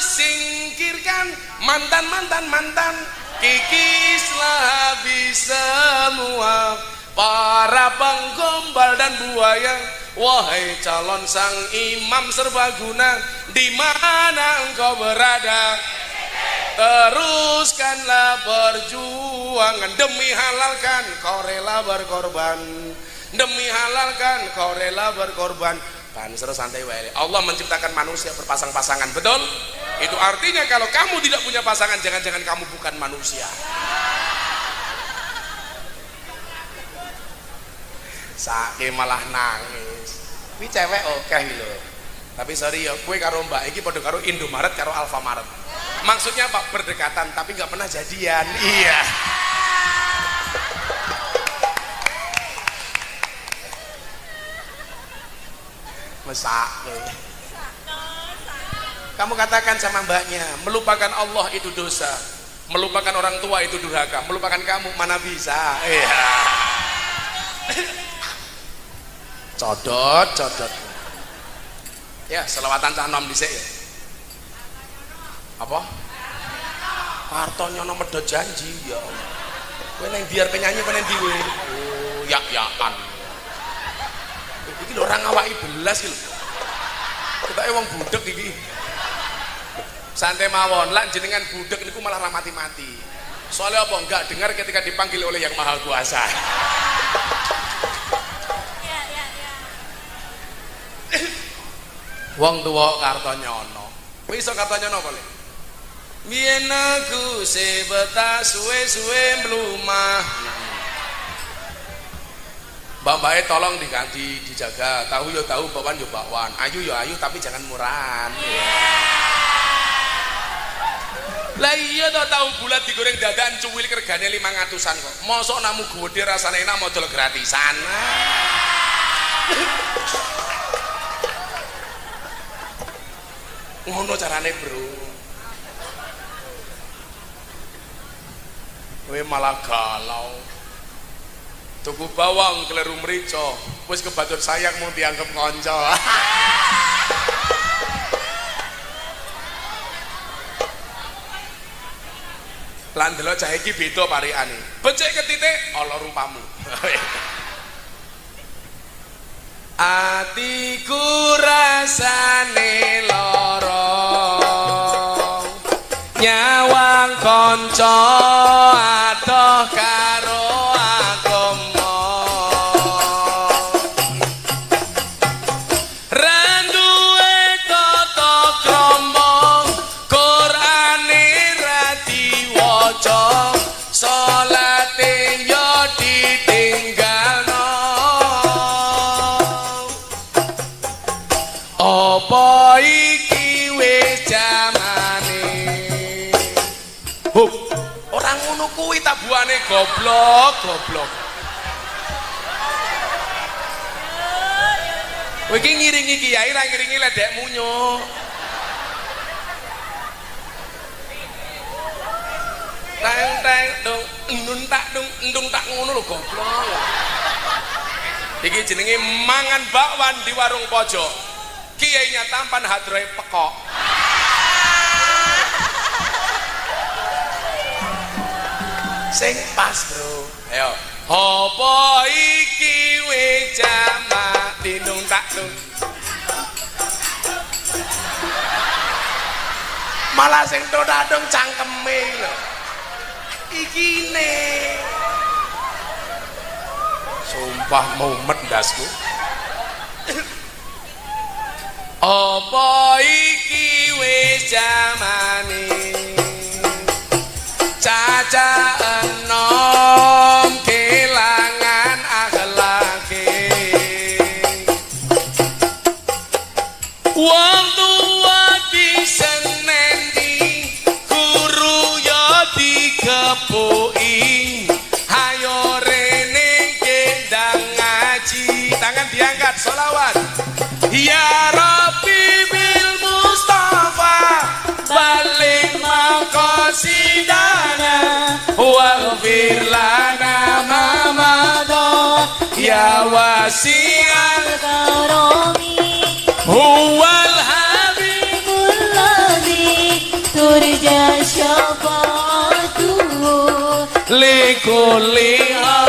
singkirkan. Mantan mantan mantan. Kikislah habis semua para penggombal dan buaya wahai calon sang imam serbaguna di mana engkau berada? Teruskanlah perjuangan demi halalkan kau rela berkorban. Demi halalkan kau rela berkorban. Banser santai wae. Allah menciptakan manusia berpasang-pasangan betul? Itu artinya kalau kamu tidak punya pasangan jangan-jangan kamu bukan manusia sakit malah nangis. Ini cewek oke okay, loh tapi sorry ya kue karo mbak iki pada karo Indomaret karo Alfamaret maksudnya apa? Berdekatan tapi nggak pernah jadian. Iya. Mesak. Kamu katakan sama mbaknya melupakan Allah itu dosa. Melupakan orang tua itu durhaka. Melupakan kamu mana bisa? Iya codot codot. Ya selawatan canom dhisik ya. Apa? Harto nyono medot janji ya Allah. Kowe neng biar penyanyi kowe neng diwe oh yak yakan iki lho orang awaki belas iki kita wong budek iki. Santai mawon lah jenengan budek niku malah ramati mati soalnya apa enggak dengar ketika dipanggil oleh yang maha kuasa wong tua karto nyono bisa karto nyono boleh Biyen aku sebeta suwe-suwe mlumah. Tolong diganti dijaga. Tahu yo tahu, bakwan yo bakwan. Ayu yo ayu tapi jangan murahan. Lah iya to tahu bulat digoreng dadan cuwil regane 500-an kok. Mosok namu gede rasane enak modal gratisan. Ngono carane, Bro. kowe malah galau. Tuku bawang keliru merica wis kebatut sayang mau dianggap konco lan delok cah iki beda parikane. Becik ketite ala rupamu. Atiku rasane lara goblok. Wiki ngiringi kiai ra ngiringi ledekmu nyuk. Teng teng dong ndung tak dong ndung tak ngono lho goblok. Iki jenenge mangan bakwan di warung pojok. Kiainya tampan hadroe pekok. sing pas bro Ayo. Apa iki we jamak tinung tak tung. Malah sing todadung cangkeme lho. Iki ne. Sumpah mumet dasku Apa iki we jamane? caca wasian karomi huwal habibul ladhi turja syafa'atu likulli al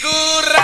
curra.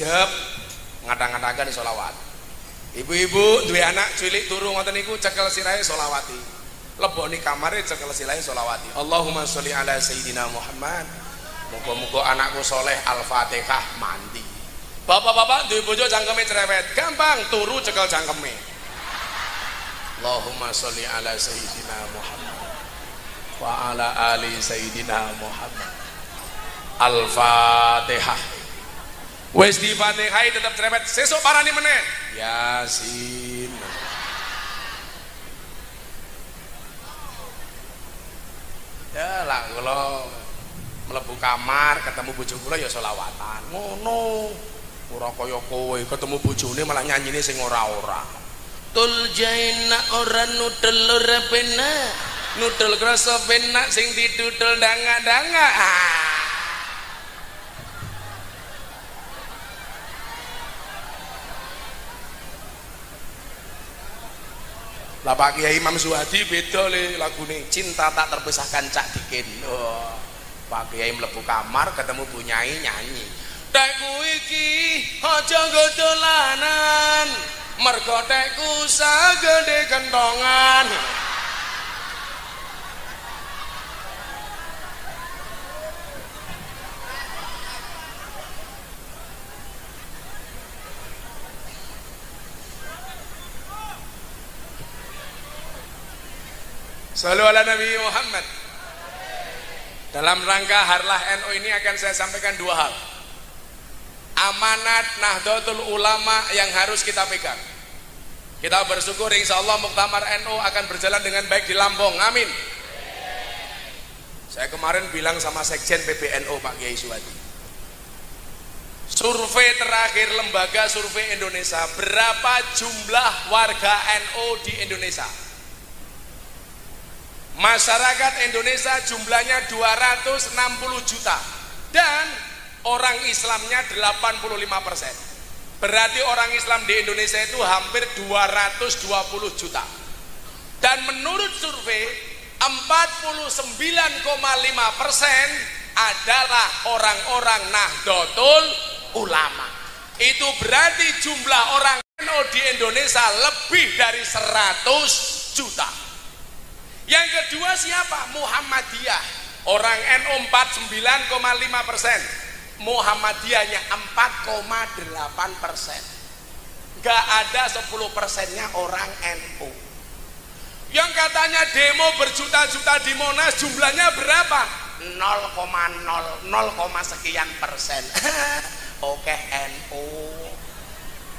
Niki Rejab ngata-ngatakan sholawat. Ibu-ibu duwe anak cilik turu ngoten niku cekel sirahe sholawati. Leboni kamare cekel sirahe sholawati. Allahumma sholli ala sayyidina Muhammad. Muga-muga anakku soleh Al-Fatihah mandi. Bapak-bapak duwe bojo cangkeme cerewet, gampang turu cekel cangkeme. Allahumma sholli ala sayyidina Muhammad wa ala ali sayyidina Muhammad. Al-Fatihah. Wes di Fatihah tetap cerewet, sesuk parani meneh. Yasin. Ya lah kula mlebu kamar ketemu bojo kula ya selawatan. Ngono. Ora kaya kowe ketemu bojone malah nyanyine sing ora-ora. Tul jaina ora nudel ora penak. Nudel krasa penak sing didudel danga-danga. Ah. Lah Pak Kiai Imam Suhadi beda le lagune cinta tak terpisahkan cak dikin. Oh, Pak Kiai mlebu kamar ketemu Bu Nyai nyanyi. Tekku iki aja godolanan. Mergo tekku sagede kentongan. Selalu ala Nabi Muhammad. Dalam rangka Harlah NU ini akan saya sampaikan dua hal. Amanat Nahdlatul Ulama yang harus kita pegang. Kita bersyukur insya Allah Muktamar NU akan berjalan dengan baik di Lampung. Amin. Saya kemarin bilang sama Sekjen PBNU Pak Kiai Suwadi. Survei terakhir lembaga survei Indonesia Berapa jumlah warga NU di Indonesia Masyarakat Indonesia jumlahnya 260 juta dan orang Islamnya 85 persen. Berarti orang Islam di Indonesia itu hampir 220 juta. Dan menurut survei 49,5 persen adalah orang-orang Nahdlatul Ulama. Itu berarti jumlah orang NU di Indonesia lebih dari 100 juta. Yang kedua siapa? Muhammadiyah. Orang NU 49,5 persen. Muhammadiyahnya 4,8 persen. Gak ada 10 persennya orang NU. Yang katanya demo berjuta-juta di Monas jumlahnya berapa? 0,0 0, sekian persen. Oke NU.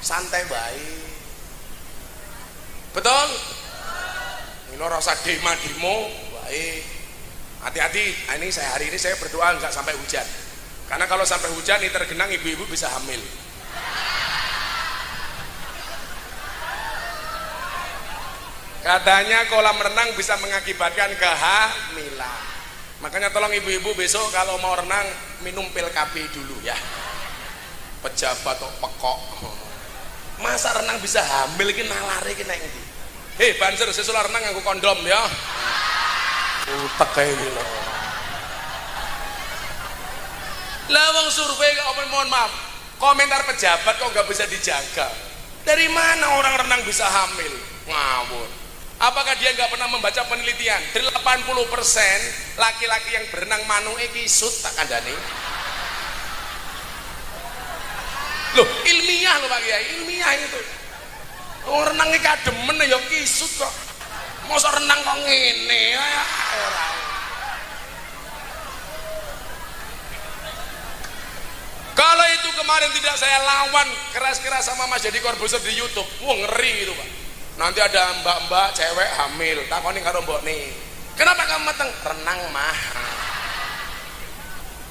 Santai baik. Betul? Ini rasa dema demo baik hati-hati nah, ini saya hari ini saya berdoa nggak sampai hujan. Karena kalau sampai hujan ini tergenang ibu-ibu bisa hamil. Katanya kolam renang bisa mengakibatkan kehamilan. Makanya tolong ibu-ibu besok kalau mau renang minum pil KB dulu ya. Pejabat atau pekok. Masa renang bisa hamil ini nalari ini hei banser sesulah renang nganggo kondom ya. Utek kayak gitu lah wong survei kok mohon maaf komentar pejabat kok nggak bisa dijaga? Dari mana orang renang bisa hamil? Ngawur. Apakah dia nggak pernah membaca penelitian? 80% laki-laki yang berenang manu iki sut tak kandani loh ilmiah loh Pak Kiai ilmiah itu oh, renang iki kademen ya kisut kok. Masa renang kok ngene? Ya ora kalau itu kemarin tidak saya lawan keras-keras sama Mas Jadi Corbuzier di Youtube. Wah ngeri itu Pak. Nanti ada mbak-mbak cewek hamil. Takoni karo mbok nih. Kenapa kamu meteng renang mahal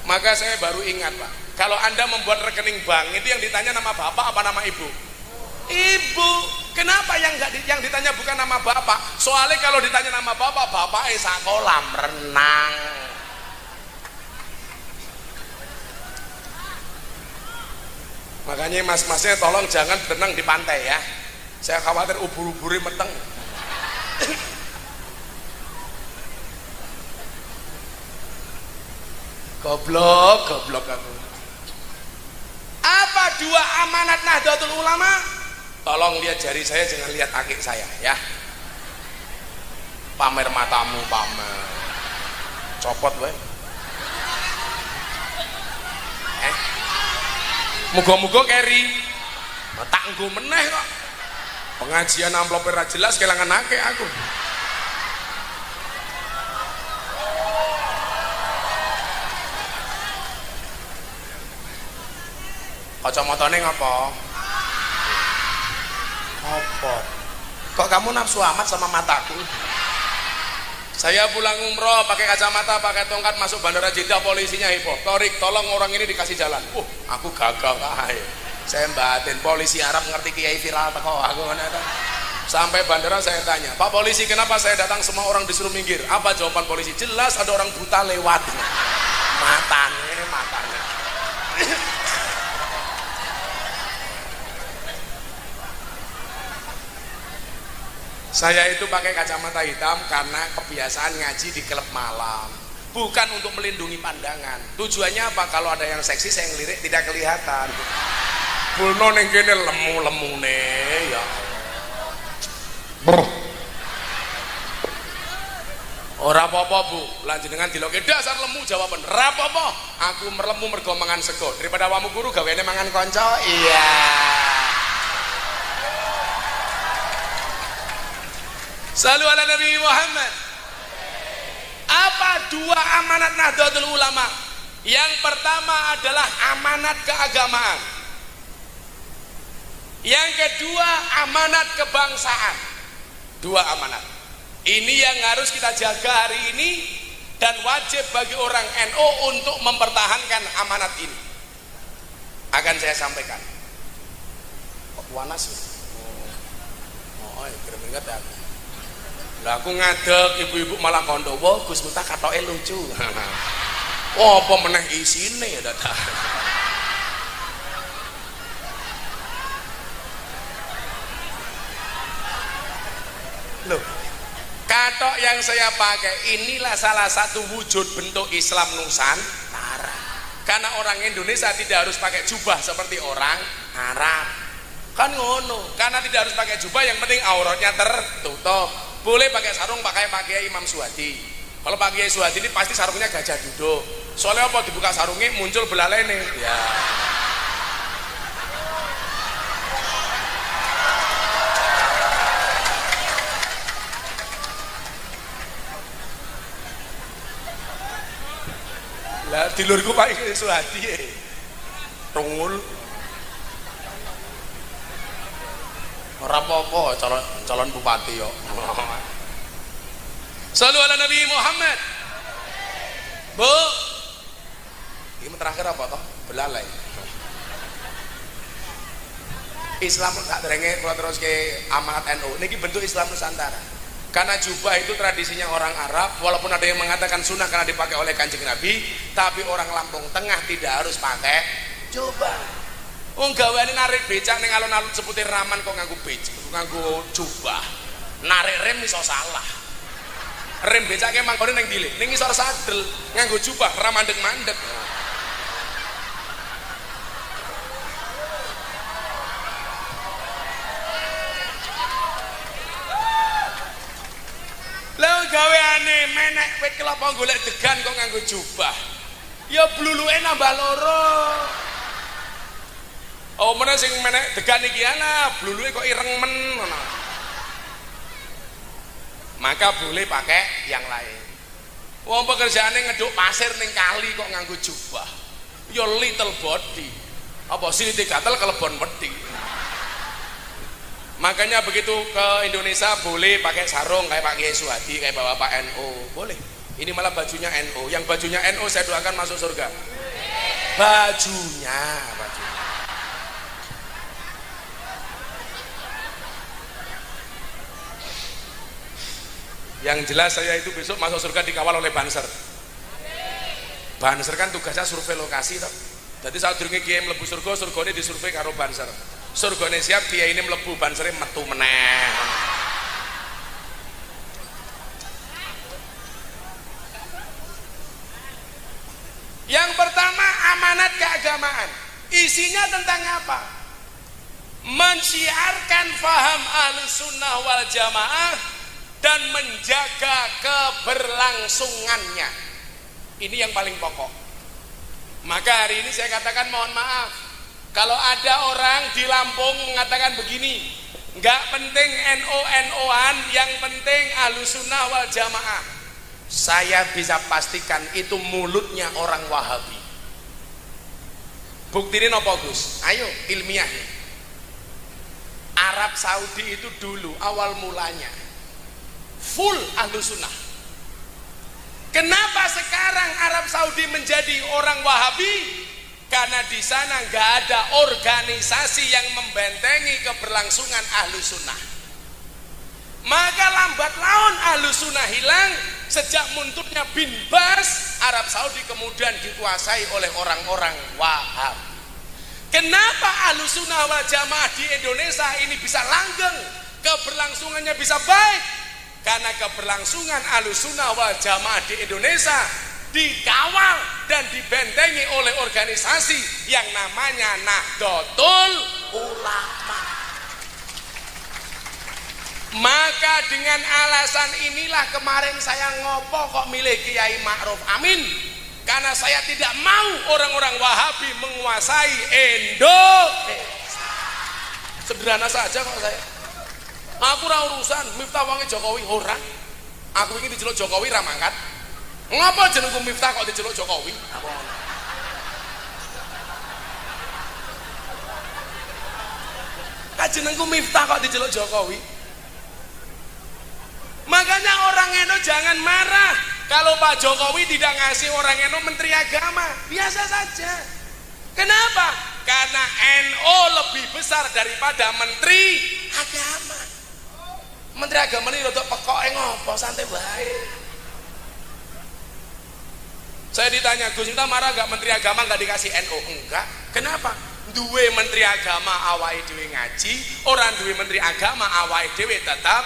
maka saya baru ingat pak. Kalau anda membuat rekening bank itu yang ditanya nama bapak apa nama ibu ibu kenapa yang nggak yang ditanya bukan nama bapak? Soalnya kalau ditanya nama bapak bapak esa kolam renang. Makanya mas-masnya tolong jangan berenang di pantai ya. Saya khawatir ubur-uburi meteng. Goblok goblok aku. Apa dua amanat Nahdlatul Ulama tolong lihat jari saya jangan lihat akik saya ya. Pamer matamu pamer. Copot weh eh? Muga-muga keri tak nggo meneh kok. Pengajian amplop ra jelas kelangan akeh aku. Kacamatane ngapa apa? Kok kamu nafsu amat sama mataku? Saya pulang umroh pakai kacamata pakai tongkat masuk bandara Jeddah polisinya heboh. Torik tolong orang ini dikasih jalan. Uh aku gagal ayo saya batin polisi Arab ngerti kiai viral kok aku mana sampai bandara saya tanya Pak polisi kenapa saya datang semua orang disuruh minggir? Apa jawaban polisi? Jelas ada orang buta lewat. Matanya matanya saya itu pakai kacamata hitam karena kebiasaan ngaji di klub malam bukan untuk melindungi pandangan tujuannya apa kalau ada yang seksi saya ngelirik tidak kelihatan bulno ning kene lemu-lemune ya Ora apa-apa Bu, lanjut diloke dasar lemu jawaban. Ora apa-apa, aku merlemu mergo mangan sego. Daripada wamu guru gaweane mangan kanca. Iya. Selalu ala Nabi Muhammad. Apa dua amanat Nahdlatul Ulama? Yang pertama adalah amanat keagamaan. Yang kedua amanat kebangsaan. Dua amanat. Ini yang harus kita jaga hari ini dan wajib bagi orang NO untuk mempertahankan amanat ini. Akan saya sampaikan. Kok panas ya? Oh, oh kira-kira ya. Lah aku ngadeg ibu-ibu malah kondo, wah Gus Miftah katoke lucu. oh, apa meneh isine ya data. Loh, katok yang saya pakai inilah salah satu wujud bentuk Islam Nusantara. Karena orang Indonesia tidak harus pakai jubah seperti orang Arab. Kan ngono, karena tidak harus pakai jubah yang penting auratnya tertutup boleh pakai sarung pakai pakai Imam Suwadi kalau pakai Suwadi ini pasti sarungnya gajah duduk. Soalnya apa dibuka sarungnya muncul belalai nih. Ya. Lah dilurku pakai Suwadi ya tungul ora apa-apa calon calon bupati yo. Selalu ala Nabi Muhammad. Bu. Ini terakhir apa toh? Belalai. Islam tak derenge kalau terus ke amanat NU ini bentuk Islam Nusantara. Karena jubah itu tradisinya orang Arab walaupun ada yang mengatakan sunnah karena dipakai oleh kanjeng Nabi tapi orang Lampung Tengah tidak harus pakai jubah Wong gaweane narik becak ning alun-alun seputir Raman kok nganggo becak, nganggo jubah. Narik rem iso salah. Rem becake mangkone ning dile, ning isor sadel, nganggo jubah ramandek-mandek. Lah gaweane menek wit kelapa golek degan kok nganggo jubah. Ya bluluke nambah loro. Oh mana sing menek degan iki ana bluluke kok ireng men ngono. Maka boleh pakai yang lain. Wong pekerjaane ngeduk pasir ning kali kok nganggo jubah. Ya little body. Apa sini gatel kelebon wedi. Makanya begitu ke Indonesia boleh pakai sarung kayak Pak Kiai Suhadi, kayak Bapak NO, boleh. Ini malah bajunya NO. Yang bajunya NO saya doakan masuk surga. Bajunya, bajunya. Yang jelas saya itu besok masuk surga dikawal oleh Banser. Banser kan tugasnya survei lokasi toh. Jadi saat dulu kiai melebu surga, surga ini disurvei karo Banser. Surga ini siap, kiai ini melebu Banser metu meneh. Yang pertama amanat keagamaan. Isinya tentang apa? Mensiarkan faham sunnah wal jamaah dan menjaga keberlangsungannya. Ini yang paling pokok. Maka hari ini saya katakan mohon maaf. Kalau ada orang di Lampung mengatakan begini, nggak penting NO-NOan, yang penting alusunah wal jamaah. Saya bisa pastikan itu mulutnya orang Wahabi. Bukti ini nopo Gus? Ayo ilmiahnya. Arab Saudi itu dulu awal mulanya full ahlu sunnah. Kenapa sekarang Arab Saudi menjadi orang Wahabi? Karena di sana nggak ada organisasi yang membentengi keberlangsungan ahlu sunnah. Maka lambat laun ahlu sunnah hilang sejak munculnya bin Bas Arab Saudi kemudian dikuasai oleh orang-orang Wahab. Kenapa ahlu sunnah wal jamaah di Indonesia ini bisa langgeng, keberlangsungannya bisa baik? Karena keberlangsungan alusuna wal jamaah di Indonesia dikawal dan dibentengi oleh organisasi yang namanya Nahdlatul Ulama. Maka dengan alasan inilah kemarin saya ngopo kok milih Kiai Ma'ruf Amin karena saya tidak mau orang-orang Wahabi menguasai Indonesia. Sederhana saja kok saya. Aku ora urusan Miftah wonge Jokowi ora. Aku ingin diceluk Jokowi ra mangkat. Ngapa jenengku Miftah kok diceluk Jokowi? Kajenengku Miftah kok diceluk Jokowi? Makanya orang Eno jangan marah kalau Pak Jokowi tidak ngasih orang Eno menteri agama. Biasa saja. Kenapa? Karena NO lebih besar daripada menteri agama. Menteri Agama ini rotok pekoke ngopo santai baik. Saya ditanya, Gus kita marah gak Menteri Agama gak dikasih NU? Enggak. Kenapa? Dua Menteri Agama awai dewi ngaji, orang dua Menteri Agama awai dewi tetap.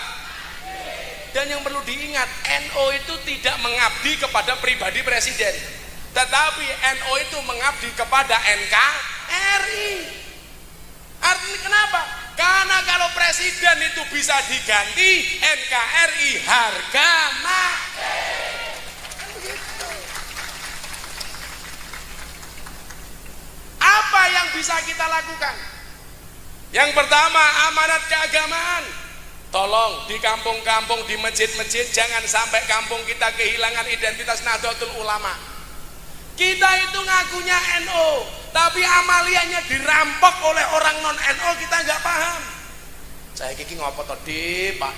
Dan yang perlu diingat, NU itu tidak mengabdi kepada pribadi presiden. Tetapi NU itu mengabdi kepada NKRI. Artinya kenapa? Karena kalau presiden itu bisa diganti NKRI harga mati. Apa yang bisa kita lakukan? Yang pertama amanat keagamaan. Tolong di kampung-kampung, di masjid-masjid jangan sampai kampung kita kehilangan identitas Nahdlatul Ulama. Kita itu ngakunya NO, tapi amaliannya dirampok oleh orang non NO kita nggak paham. Saya kiki ngopo tadi Pak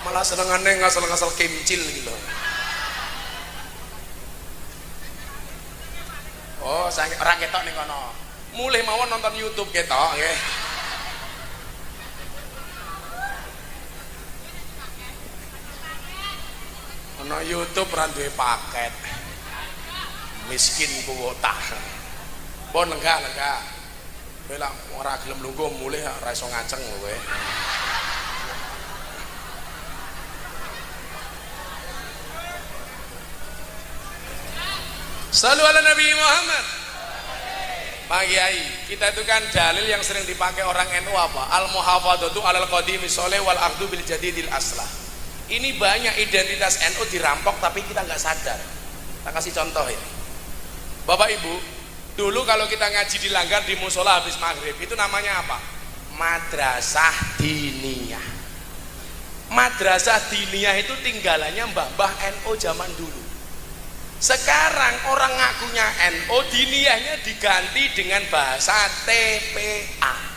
Malah senengannya ngasal-ngasal kemcil gitu. Oh, saya orang ketok nih kono. Mulai mawon nonton YouTube ketok nggih. Ono YouTube ra duwe paket. Miskin kuota. Pun lenggah lenggah. Kowe lak ora gelem lungguh mulih ra iso ngaceng kowe. Salu ala Nabi Muhammad. Pak Kiai, kita itu kan dalil yang sering dipakai orang NU apa? Al muhafadzatu alal qadimi sholeh wal akhdu bil jadidil aslah. Ini banyak identitas NU dirampok tapi kita nggak sadar. Kita kasih contoh ini. Bapak Ibu, dulu kalau kita ngaji di langgar di musola habis maghrib itu namanya apa? Madrasah diniyah. Madrasah diniyah itu tinggalannya mbah-mbah NU zaman dulu. sekarang orang ngakunya NO diniyahnya diganti dengan bahasa TPA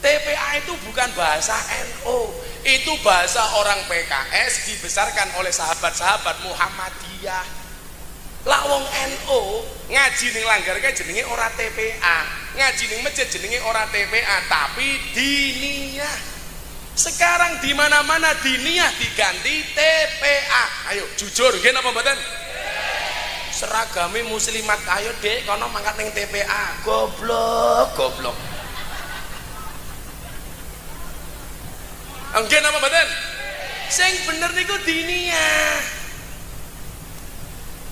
TPA itu bukan bahasa NO itu bahasa orang PKS dibesarkan oleh sahabat-sahabat Muhammadiyah. Lawong NO ngaji ning langgar kae jenenge ora TPA ngaji ning masjid jenenge ora TPA tapi diniyah. Sekarang di mana-mana diniyah diganti TPA ayo jujur nggih napa mboten? Seragami muslimat ayo dek kono mangkat ning TPA goblok goblok Enggak nama badan. Sing bener niku diniyah.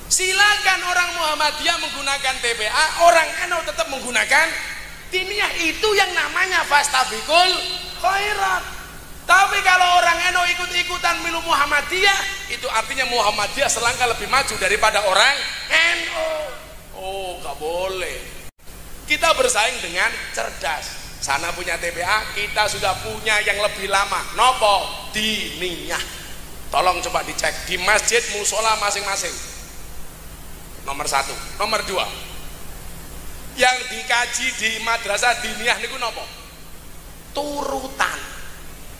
Silakan orang Muhammadiyah menggunakan TPA, orang NU tetap menggunakan diniyah itu yang namanya fastabikul khairat. Tapi kalau orang NU ikut-ikutan milu Muhammadiyah, itu artinya Muhammadiyah selangkah lebih maju daripada orang NU. Oh, gak boleh. Kita bersaing dengan cerdas. Sana punya TPA, kita sudah punya yang lebih lama. Nopo diniyah. Tolong coba dicek di masjid musola masing-masing. Nomor satu, nomor dua. Yang dikaji di madrasah diniyah niku nopo? Turutan.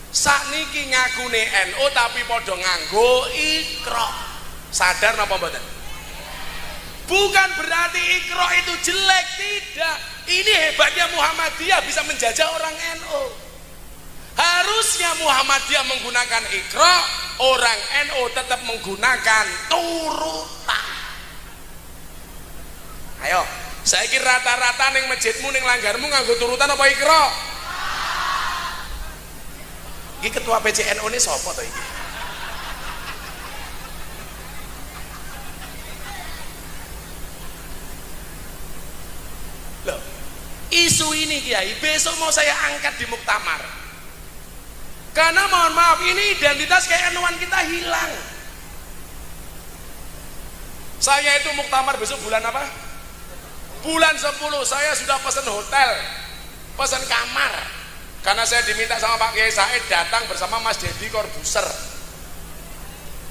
Sakniki ngakune NU tapi podo nganggo ikro. Sadar napa mboten? Bukan berarti ikro itu jelek, tidak. Ini hebatnya Muhammadiyah bisa menjajah orang NU. Harusnya Muhammadiyah menggunakan ikro, orang NU tetap menggunakan turutan. Ayo, saya kira rata-rata neng masjidmu neng langgarmu nganggo turutan apa ikro? Ini ketua PCNU ini sopo toh ini? Loh, isu ini Kiai besok mau saya angkat di muktamar. Karena mohon maaf ini identitas keNUan kita hilang. Saya itu muktamar besok bulan apa? Bulan 10 saya sudah pesan hotel, pesan kamar. Karena saya diminta sama Pak Kiai Said datang bersama Mas Dedi Korbuser.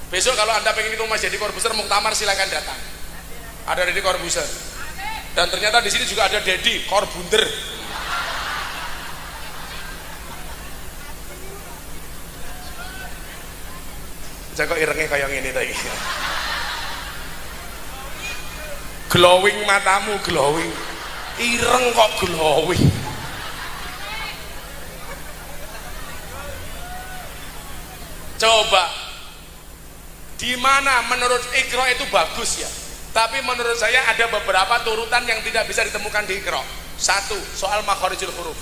Besok kalau Anda pengen itu Mas Dedi Korbuser muktamar silakan datang. Ada Dedi Korbuser. Dan ternyata di sini juga ada Dedi Korbunder. Kok irengnya kayak ini tadi. Glowing matamu glowing. Ireng kok glowing. Coba di mana menurut Ikro itu bagus ya tapi menurut saya ada beberapa turutan yang tidak bisa ditemukan di Ikro satu soal makhorijul huruf.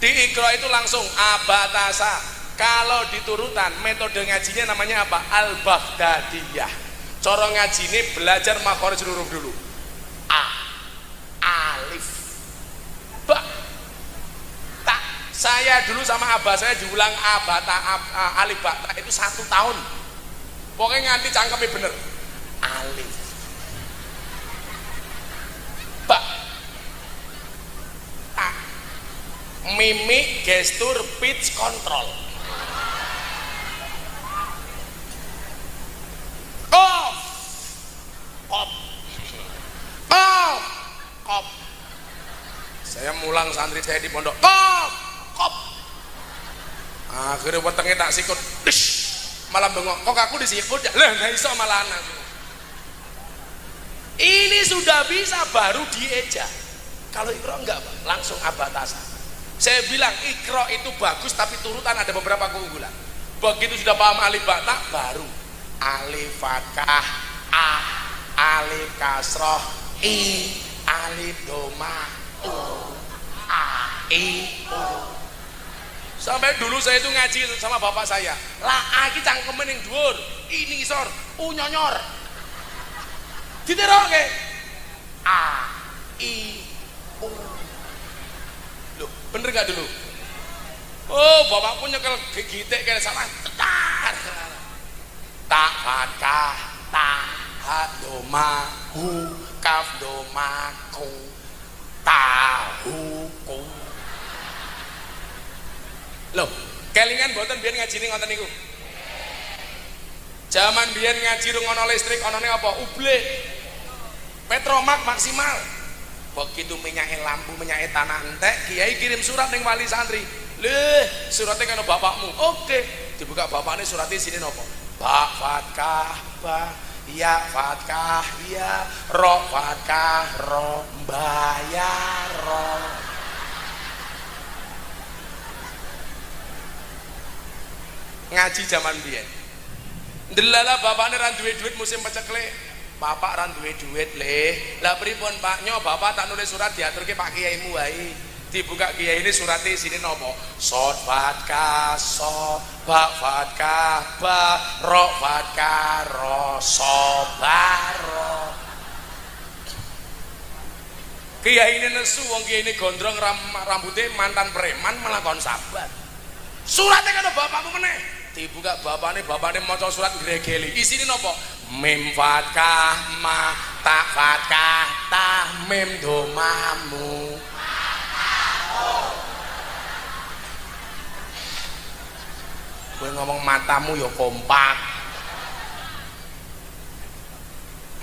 Di Ikro itu langsung abatasa. Kalau di turutan metode ngajinya namanya apa? Al-baghdadiyah. Coro ngaji ini belajar makhorijul huruf dulu. A alif ba. Tak saya dulu sama abah saya diulang abata ab, alif ba. Itu satu tahun. Pokoknya nganti cangkemnya bener alif ba ta mimik gestur pitch control. Kof kop. Kop. Kop. Saya mulang santri saya di pondok. Kop. Kop. Akhirnya wetenge tak sikut. Malah bengok. Kok aku disikut ya? Lah nggak iso malah ini sudah bisa baru dieja. Kalau ikro enggak langsung abatasa saya bilang ikro itu bagus tapi turutan ada beberapa keunggulan. Begitu sudah paham alif bata baru. Alif fatkah a alif kasroh i alif doma u a i u. Sampai dulu saya itu ngaji sama bapak saya. Lah aki cangkemen yang dhuwur isor u nyonyor diteroke a i u. Loh bener gak dulu? Oh bapakku nyekel gigitek kayak salah. Tetar. Tak fatkah ta ha doma hu kaf doma ku tahu ku. Loh kelingan boten biar ngaji ning ngoten niku Zaman biyen ngaji rung ana listrik anane apa? Uble. Petromak maksimal. Begitu minyaknya lampu, minyaknya tanah entek, kiai kirim surat ning wali santri. Leh, suratnya kan bapakmu. Oke, dibuka bapaknya suratnya sini nopo. Pak Fatkah, Pak Ya Fatkah, ya Ro Fatkah, Ro Bayar, Ro Ngaji zaman biyen Delala bapaknya ran duwe duit musim pecekle. Bapak ran duwe duit le. Lah pripun Pak nyo bapak tak nulis surat diaturke Pak Kiaimu wae. Dibuka Kiai ini suratnya sini nopo. Sot fatkah so ba fatkah ba ro fatkah ro so ba ro. Kiai ini nesu wong Kiai ini gondrong ram, rambutnya mantan preman malah kon sabar. Suratnya kan bapakmu meneh dibuka bapaknya bapaknya mau surat gregeli. Isini nopo mim fatkah ma tak fatkah ta mim domamu gue ngomong matamu ya kompak.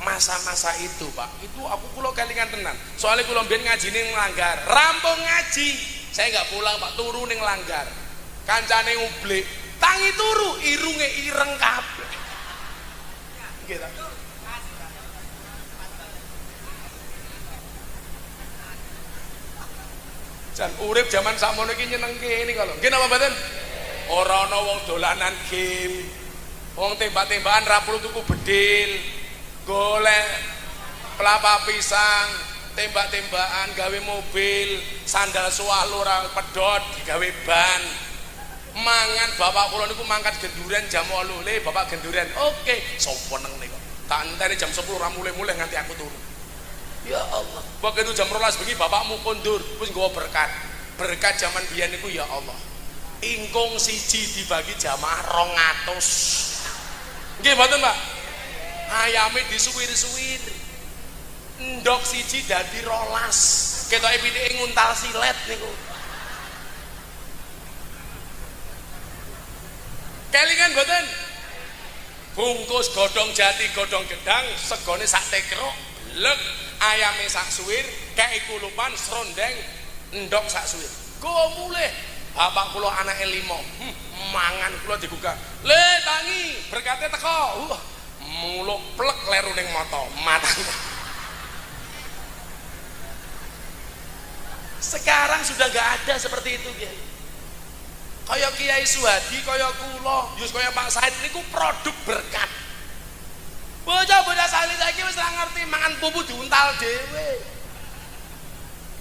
Masa-masa itu pak itu aku pulau kelingan tenan. Soalnya kulo biar ngaji nih langgar. Rampung ngaji. Saya nggak pulang pak turu nih langgar. Kancane ublik tangi turu irunge ireng kabeh gitu Jan urip zaman sakmono iki nyenengke ini kalau. Nggih napa mboten? Ora ana wong dolanan game. Wong tembak-tembakan ra perlu tuku bedil. Golek kelapa pisang, tembak-tembakan gawe mobil, sandal swallow ora pedot digawe ban mangan bapak kula niku mangkat genduren jam 8 le bapak genduren. Oke sapa neng niku tak enteni jam 10 ora mulai-mulai nganti aku turu ya Allah. Begitu jam 12 bengi bapakmu kondur wis nggawa berkat. Berkat zaman biyen niku ya Allah. Ingkung siji dibagi jamaah 200 nggih mboten Pak? Ayame disuwir-suwir. Ndok siji dadi rolas. Ketoke pitike nguntal silet niku kelingan boten bungkus godong jati godong gedang segone sak tekrok lek ayame sak suwir kayak kulupan serondeng endok sak suwir. Go mulai bapak kula anake limo hmm, mangan kula digugah. Le tangi berkatnya teko. Uh, muluk plek leru ning mata matanya sekarang sudah gak ada seperti itu Kiai kaya Kiai Suhadi kaya kula yus kaya Pak Said niku produk berkat. Bocah-bocah salih saiki wis ngerti mangan pupu diuntal dhewe.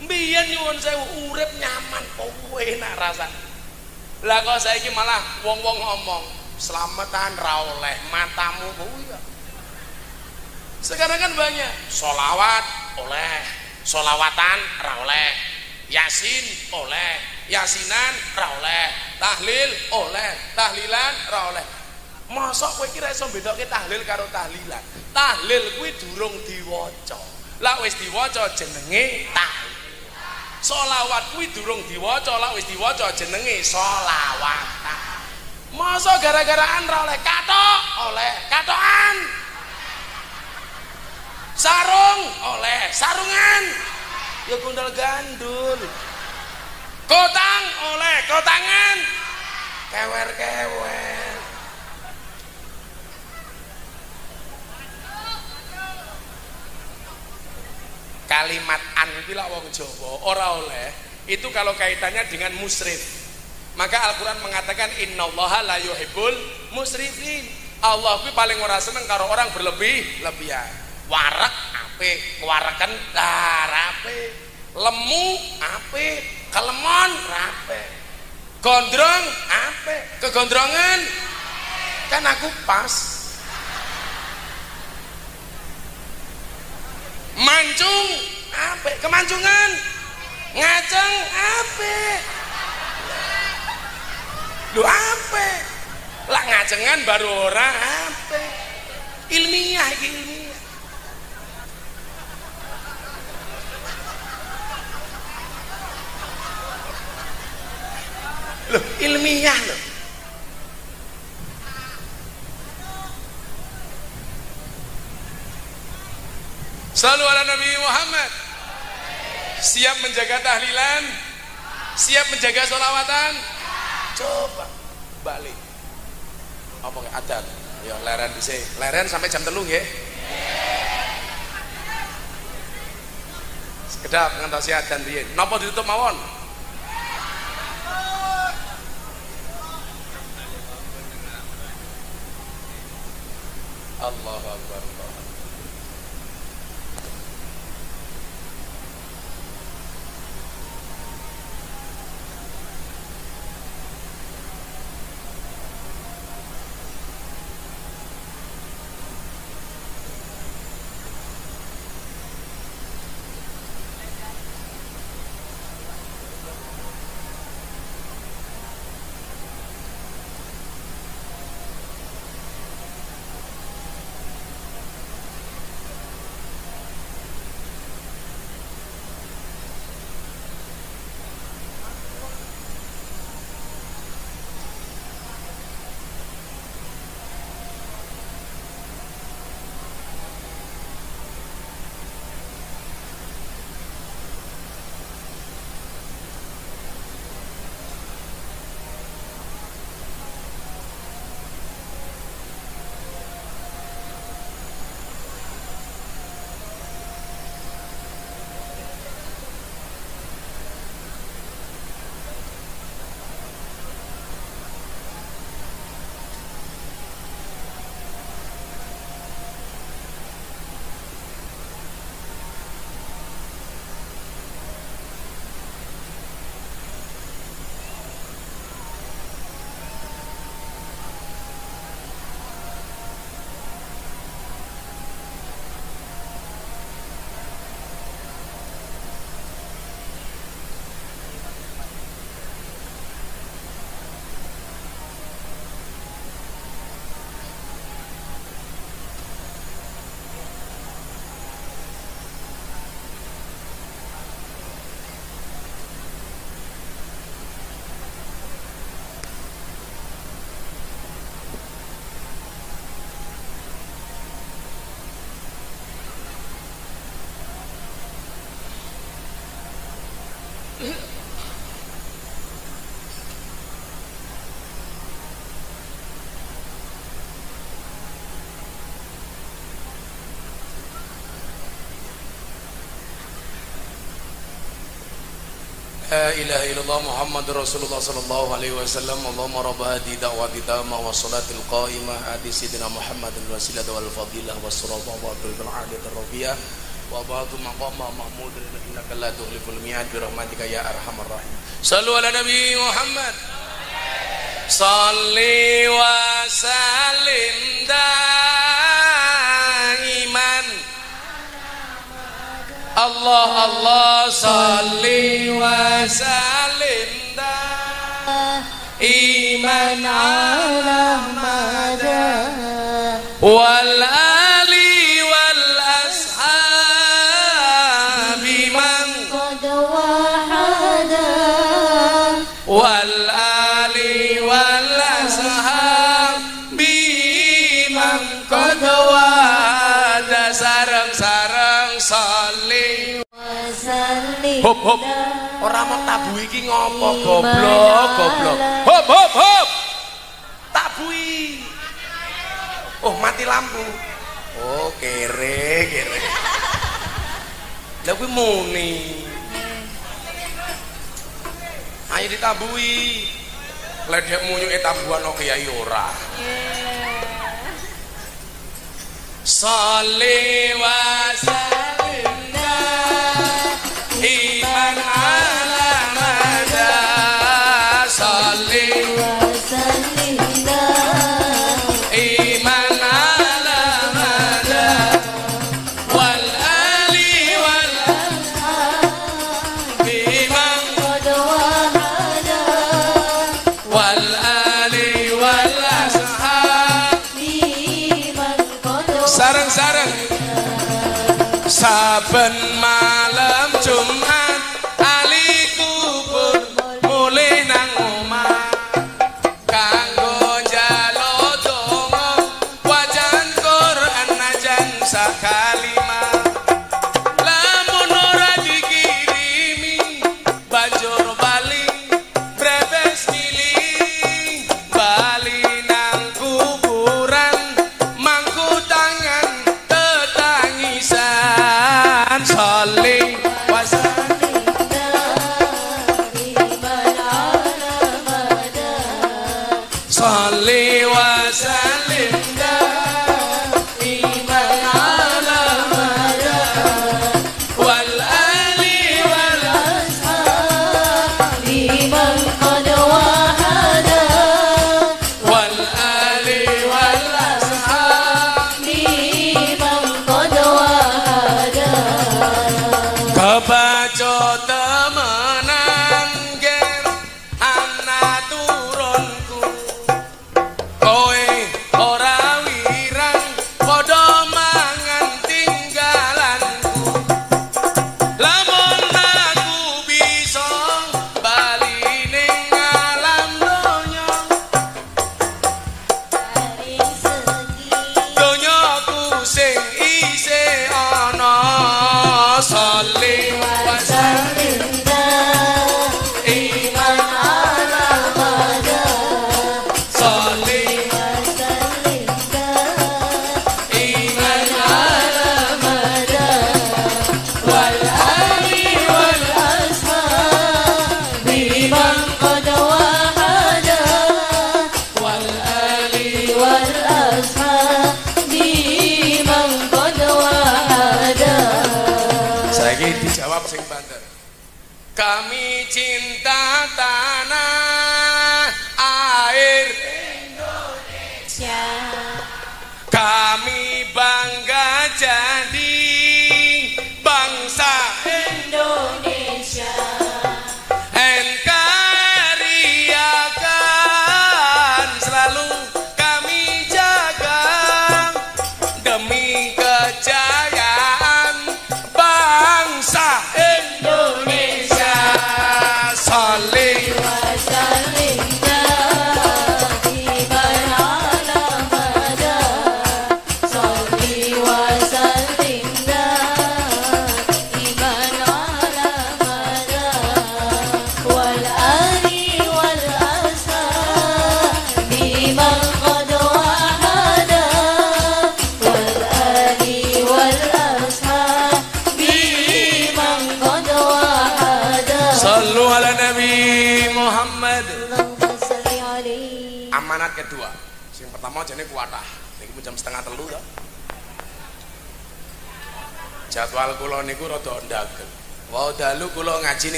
Mbiyen nyuwun sewu urip nyaman kok enak rasa. Lah kok saiki malah wong-wong ngomong selamatan ra oleh matamu oh iya sekarang kan banyak solawat oleh solawatan ra oleh yasin oleh yasinan ra oleh tahlil oleh tahlilan ora oleh. Mosok kowe kira iso bedokke tahlil karo tahlilan? Tahlil kuwi durung diwaca. Lah wis diwaca jenenge tahlil. Solawat kuwi durung diwaca lah wis diwaca jenenge solawatan masa gara-garaan ra oleh katok oleh katokan sarung oleh sarungan ya gundal gandul Kotang oleh kotangan. Kewer-kewer. Kalimat an bila wong Jawa ora oleh itu kalau kaitannya dengan musrif. Maka Al-Qur'an mengatakan innallaha la yuhibbul musrifin. Allah kuwi paling ora seneng karo orang berlebih lebihan. Warak apik, waraken dar apik. Lemu apik, kelemon rape. Gondrong apa kegondrongan. Kan aku pas. Mancung apa kemancungan ngaceng apa lu apa lah ngacengan baru orang apa ilmiah ilmiah ilmiah loh. Selalu ala Nabi Muhammad. Siap menjaga tahlilan. Siap menjaga solawatan Coba balik. Apa adat. Ya leren bisa Leren sampai jam telung ya. Sekedap ngantosi dan riyen. Nopo ditutup mawon? Allah Allah. إله إلا الله محمد رسول الله صلى الله عليه وسلم. اللهم رب هذه دعوة تامة والصلاة القائمة. آتي سيدنا محمد الوسيلة والفضيلة والصلاة بالعادة الرفيعة وبعض مقام محمود. إنك لا تخلف الميعاد برحمتك يا أرحم الراحمين. صلوا على نبي محمد. صل وسلم دائما الله الله صلي وسلم. دا إيمان على مدى. ولا hop hop. Ora mau tabu iki ngopo goblok goblok. Hop hop hop. Tabui oh mati lampu. Oh kere kere. Lha kuwi muni. Ayo ditabui ledek munyuke tabuhan kok kiai ora? Salli wa sallim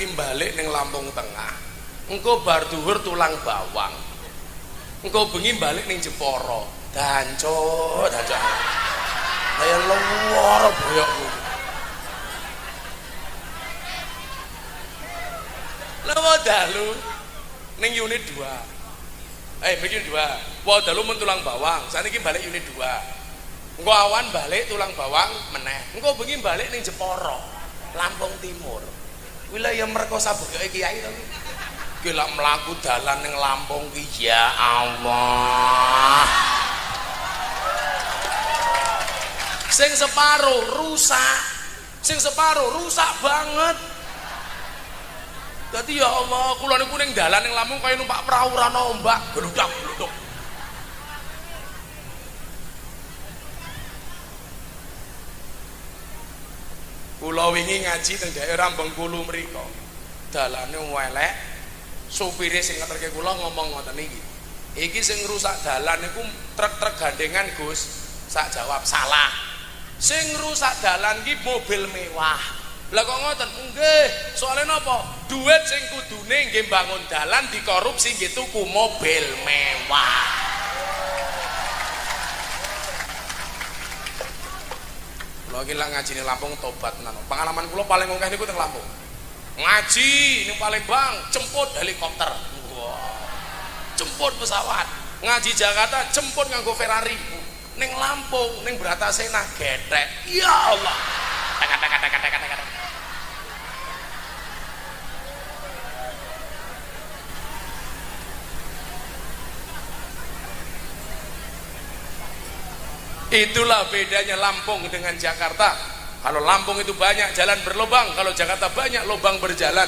saniki balik ning Lampung Tengah engko bar duhur tulang bawang engko bengi balik ning Jepara danco danco kaya luar boyokku Lawa dalu ning unit 2. Eh, bikin 2. Wa dalu mun tulang bawang, saniki balik unit 2. Engko awan balik tulang bawang meneh. Engko bengi balik ning Jepara, Lampung Timur. Wilayah merkosa boyoke kiai to. Ki lak mlaku dalan ning Lampung ki ya Allah. Sing separo rusak. Sing separo rusak banget. Dadi ya Allah, kula niku ning dalan ning Lampung kaya numpak perahu ora ombak, gludak Kula wingi ngaji teng daerah Bengkulu mriku. Dalane welek. Supire sing ngeterke kula ngomong ngoten iki. Iki sing rusak dalan niku truk-truk gandengan, Gus. Sak jawab salah. Sing rusak dalan ki mobil mewah. Lah kok ngoten? Nggih, soalnya napa? Duit sing kudune nggih bangun dalan dikorupsi nggih tuku mobil mewah. Kula iki lak ngaji ning Lampung tobat tenan. Pengalaman kula paling akeh niku teng Lampung. Ngaji ning Palembang jemput helikopter. Wah. Jemput pesawat. Ngaji Jakarta jemput nganggo Ferrari. Ning Lampung, ning Bratasena getek. Ya Allah tek. Itulah bedanya Lampung dengan Jakarta. Kalau Lampung itu banyak jalan berlubang, kalau Jakarta banyak lubang berjalan.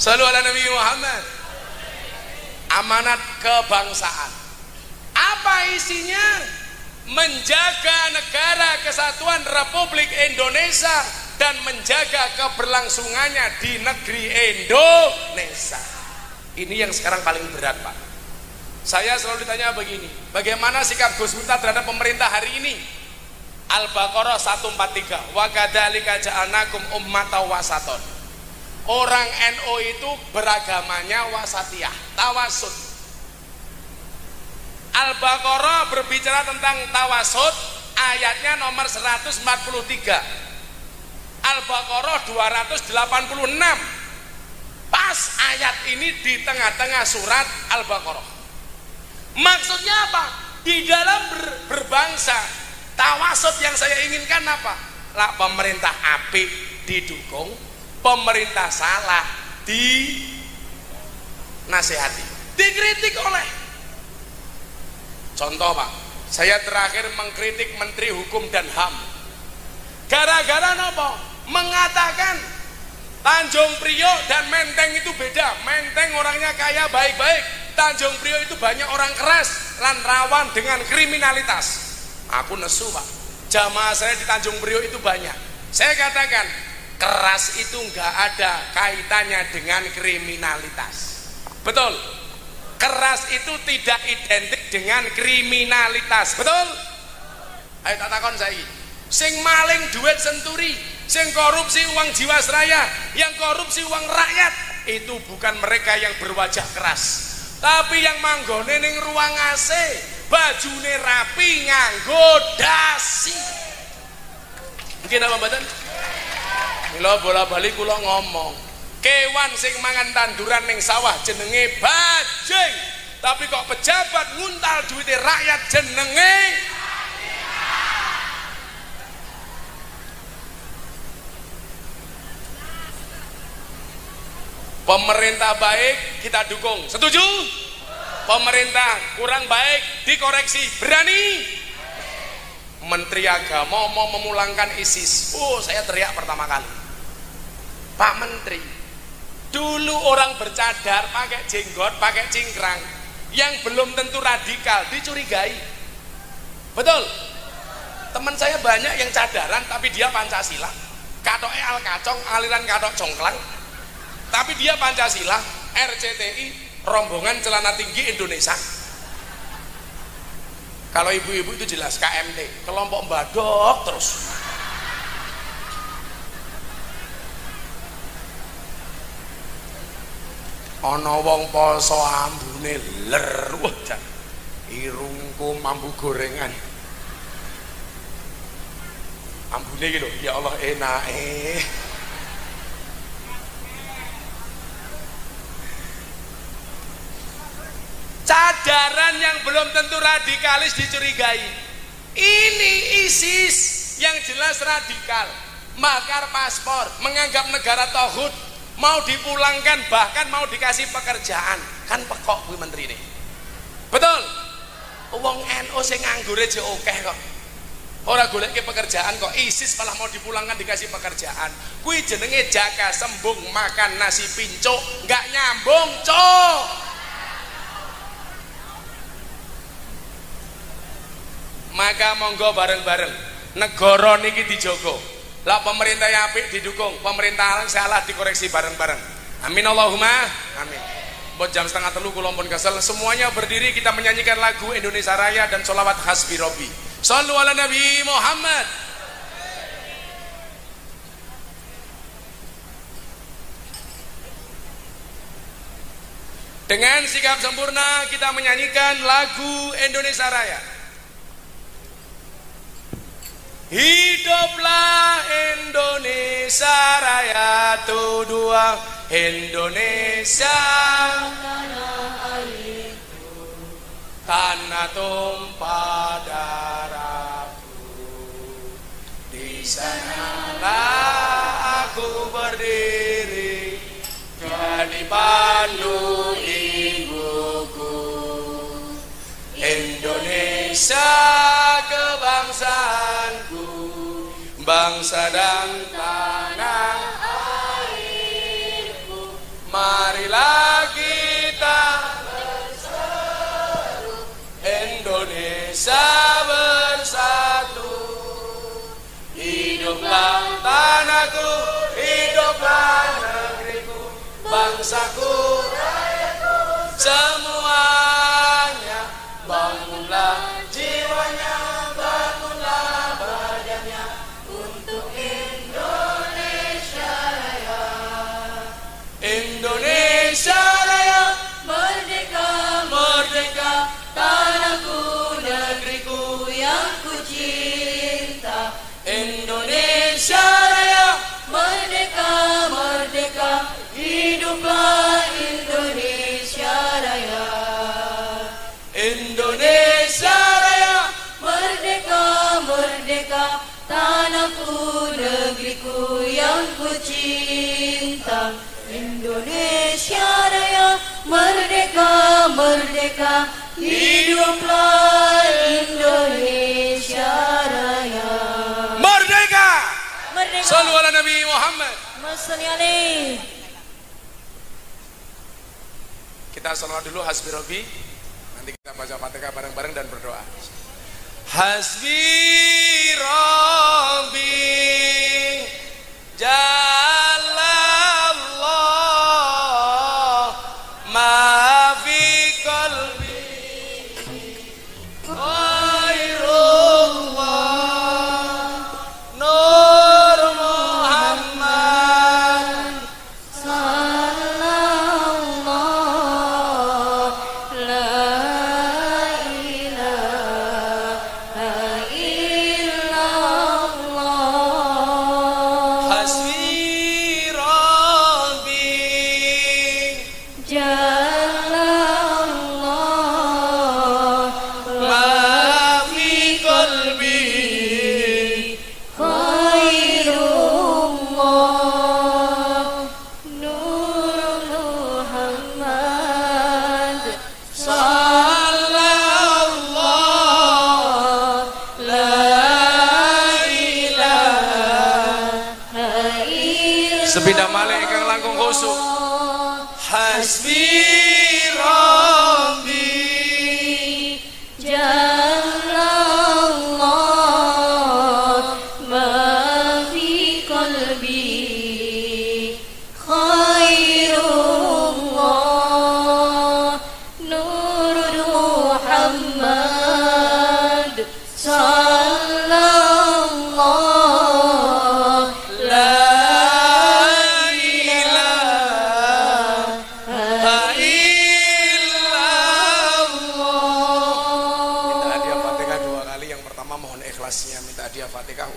Selalu ala Nabi Muhammad. Amanat kebangsaan. Apa isinya? Menjaga negara kesatuan Republik Indonesia dan menjaga keberlangsungannya di negeri Indonesia. Ini yang sekarang paling berat, Pak. Saya selalu ditanya begini, bagaimana sikap Gus Miftah terhadap pemerintah hari ini? Al-Baqarah 143. Wa kadzalika ja'alnakum ummatan wasaton. Orang NO itu beragamanya wasatiyah, tawasud. Al-Baqarah berbicara tentang tawasud, ayatnya nomor 143. Al-Baqarah 286. Pas ayat ini di tengah-tengah surat Al-Baqarah. Maksudnya apa? Di dalam ber, berbangsa, tawasud yang saya inginkan apa? Lah pemerintah apik didukung, pemerintah salah di nasihati, dikritik oleh. Contoh Pak, saya terakhir mengkritik Menteri Hukum dan HAM. Gara-gara nopo? Mengatakan Tanjung Priok dan Menteng itu beda. Menteng orangnya kaya baik-baik. Tanjung Priok itu banyak orang keras dan rawan dengan kriminalitas. Aku nesu pak. Jamaah saya di Tanjung Priok itu banyak. Saya katakan keras itu nggak ada kaitannya dengan kriminalitas. Betul. keras itu tidak identik dengan kriminalitas betul ayo tak saya sing maling duit senturi sing korupsi uang jiwasraya yang korupsi uang rakyat itu bukan mereka yang berwajah keras. Tapi yang manggone ning ruang AC bajune rapi nganggo dasi. Mungkin apa mboten Mila bola-bali kula ngomong, kewan sing mangan tanduran ning sawah jenenge bajing. Tapi kok pejabat nguntal duitnya rakyat jenenge Pemerintah baik kita dukung. Setuju? Pemerintah kurang baik dikoreksi. Berani? Menteri Agama mau memulangkan ISIS. Oh, saya teriak pertama kali. Pak Menteri, dulu orang bercadar pakai jenggot, pakai cingkrang, yang belum tentu radikal dicurigai. Betul? Teman saya banyak yang cadaran tapi dia Pancasila. Katoknya al kacong, aliran katok congklang. Tapi dia Pancasila, RCTI, rombongan celana tinggi Indonesia. Kalau ibu-ibu itu jelas KMT, kelompok badok terus. Ana wong poso ambune ler, wah jan. Irungku mambu gorengan. Ambune iki ya Allah enake. Cadaran yang belum tentu radikalis dicurigai. Ini ISIS yang jelas radikal. Makar paspor, menganggap negara tohut, mau dipulangkan bahkan mau dikasih pekerjaan. Kan pekok Bu Menteri ini. Betul? Wong NU sing nganggure aja akeh kok. Ora golek pekerjaan kok ISIS malah mau dipulangkan dikasih pekerjaan. Kui jenenge jaka sembung makan nasi pincuk, nggak nyambung, cok. Maka monggo bareng-bareng. Negara niki dijogo lah pemerintah yang apik didukung. Pemerintah salah dikoreksi bareng-bareng. Amin Allahumma. Amin. Buat jam setengah telu kulompon kesel. Semuanya berdiri kita menyanyikan lagu Indonesia Raya dan sholawat hasbi robi sallu ala nabi Muhammad. Dengan sikap sempurna kita menyanyikan lagu Indonesia Raya Hiduplah Indonesia Raya dua Indonesia. Tanah tumpah darahku di sanalah aku berdiri jadi pandu ibuku. Indonesia kebangsaanku bangsa dan tanah airku. Marilah kita berseru Indonesia bersatu. Hiduplah tanahku hiduplah negeriku. Bangsaku Muhammad. Kita salawat dulu Hasbi Rabbi. Nanti kita baca Fatihah bareng-bareng dan berdoa. Hasbi Rabbi Jalallah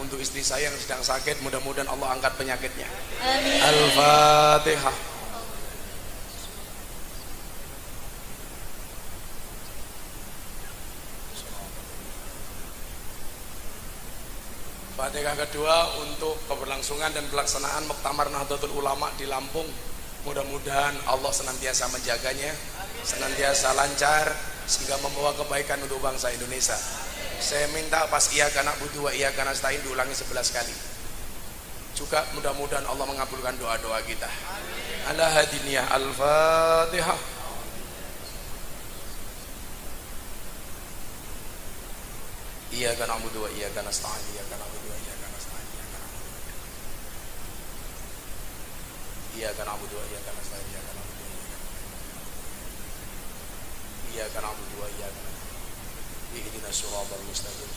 untuk istri saya yang sedang sakit. Mudah-mudahan Allah angkat penyakitnya. Amin. Al-Fatihah. Fatihah kedua untuk keberlangsungan dan pelaksanaan Muktamar Nahdlatul Ulama di Lampung. Mudah-mudahan Allah senantiasa menjaganya, senantiasa lancar sehingga membawa kebaikan untuk bangsa Indonesia. Saya minta pas iya karena butuh iya karena stain diulangi 11 kali. Juga mudah-mudahan Allah mengabulkan doa-doa kita. Ala hadiniyah Al-Fatihah. Iyyaka na'budu wa iyyaka nasta'in. Iyyaka na'budu wa iyyaka nasta'in. Iyyaka na'budu wa iyyaka nasta'in. Iyyaka na'budu wa iyyaka nasta'in. Iyyaka na'budu wa iyyaka nasta'in. Ihdinas siratal mustaqim.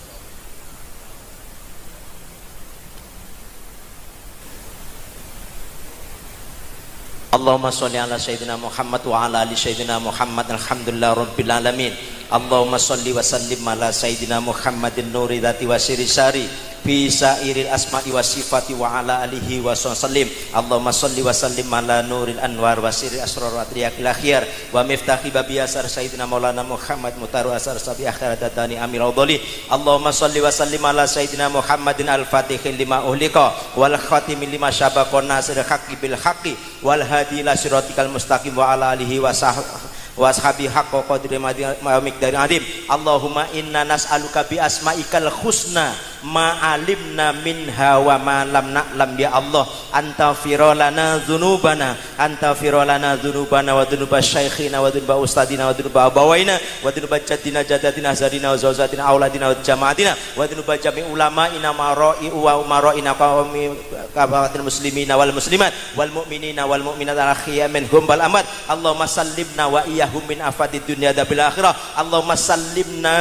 Allahumma sholli ala sayyidina Muhammad wa ala ali sayyidina Muhammad alhamdulillah rabbil alamin Allahumma sholli wa sallim ala sayyidina Muhammadin nuri dhati wa siri sari fi sairil asma'i wa sifati wa ala alihi wa sallim. Allahumma sholli wa sallim ala nuril anwar wa siri asrar wa triyakil akhir wa miftahi babi asar sayyidina maulana Muhammad mutaru asar sabi akhirat datani amir awdoli. Allahumma sholli wa sallim ala sayyidina Muhammadin al-fatihil lima uhlika wal khatimi lima syabaqon nasir haqqi bil haqqi wal hadi ila siratikal mustaqim wa ala alihi wa sahbihi wa ashabi haqqa qadri ma miqdari adim Allahumma inna nas'aluka bi asma'ikal husna ma alimna minha wa ma lam na'lam ya Allah anta firolana dzunubana anta firolana dzunubana wa dzunuba syaikhina wa dzunuba ustadina wa dzunuba abawaina wa dzunuba jaddina jaddatina azarina wa zawzatina auladina wa jamaatina wa dzunuba jami ulama'ina maroi wa mara'ina qawmi kabawatil muslimina wal muslimat wal mu'minina wal mu'minat al akhiyya minhum amat Allahumma sallimna wa iyyahum min afadid dunya dabil akhirah. Allahumma sallimna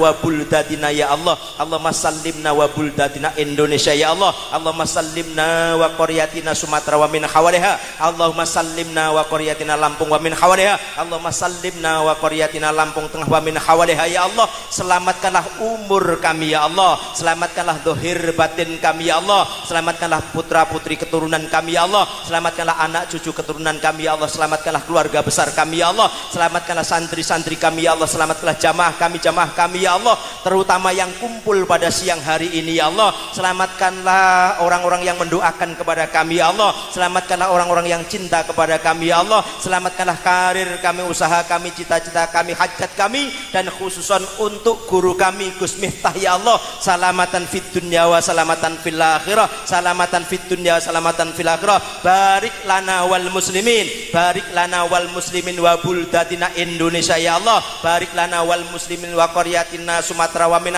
wa buldatina ya Allah. Allahumma sallimna wa buldatina Indonesia. Ya Allah Allahumma sallimna wa qaryatina Sumatera wa min hawaliha Allahumma sallimna wa qaryatina Lampung wa min hawaliha Allahumma sallimna wa qaryatina Lampung tengah wa min hawaliha ya Allah selamatkanlah umur kami ya Allah. Selamatkanlah dohir batin kami ya Allah. Selamatkanlah putra putri keturunan kami ya Allah. Selamatkanlah anak cucu keturunan kami ya Allah. Selamatkanlah keluarga besar kami ya Allah. Selamatkanlah santri-santri kami ya Allah. Selamatkanlah jamaah kami jamaah kami ya Allah. Terutama yang kumpul pada siang hari ini ya Allah. Selamatkanlah orang-orang yang mendoakan kepada kami ya Allah. Selamatkanlah orang-orang yang cinta kepada kami ya Allah. Selamatkanlah karir kami usaha kami cita-cita kami hajat kami dan khususan untuk guru kami Gus Miftah ya Allah. Salamatan fit dunya wa salamatan fil akhirah. Salamatan fit dunya salamatan fil akhirah. Barik lana wal muslimin. Barik lana wal muslimin wa buldatina Indonesia ya Allah. Barik lana wal muslimin wa qaryatina Sumatera wa min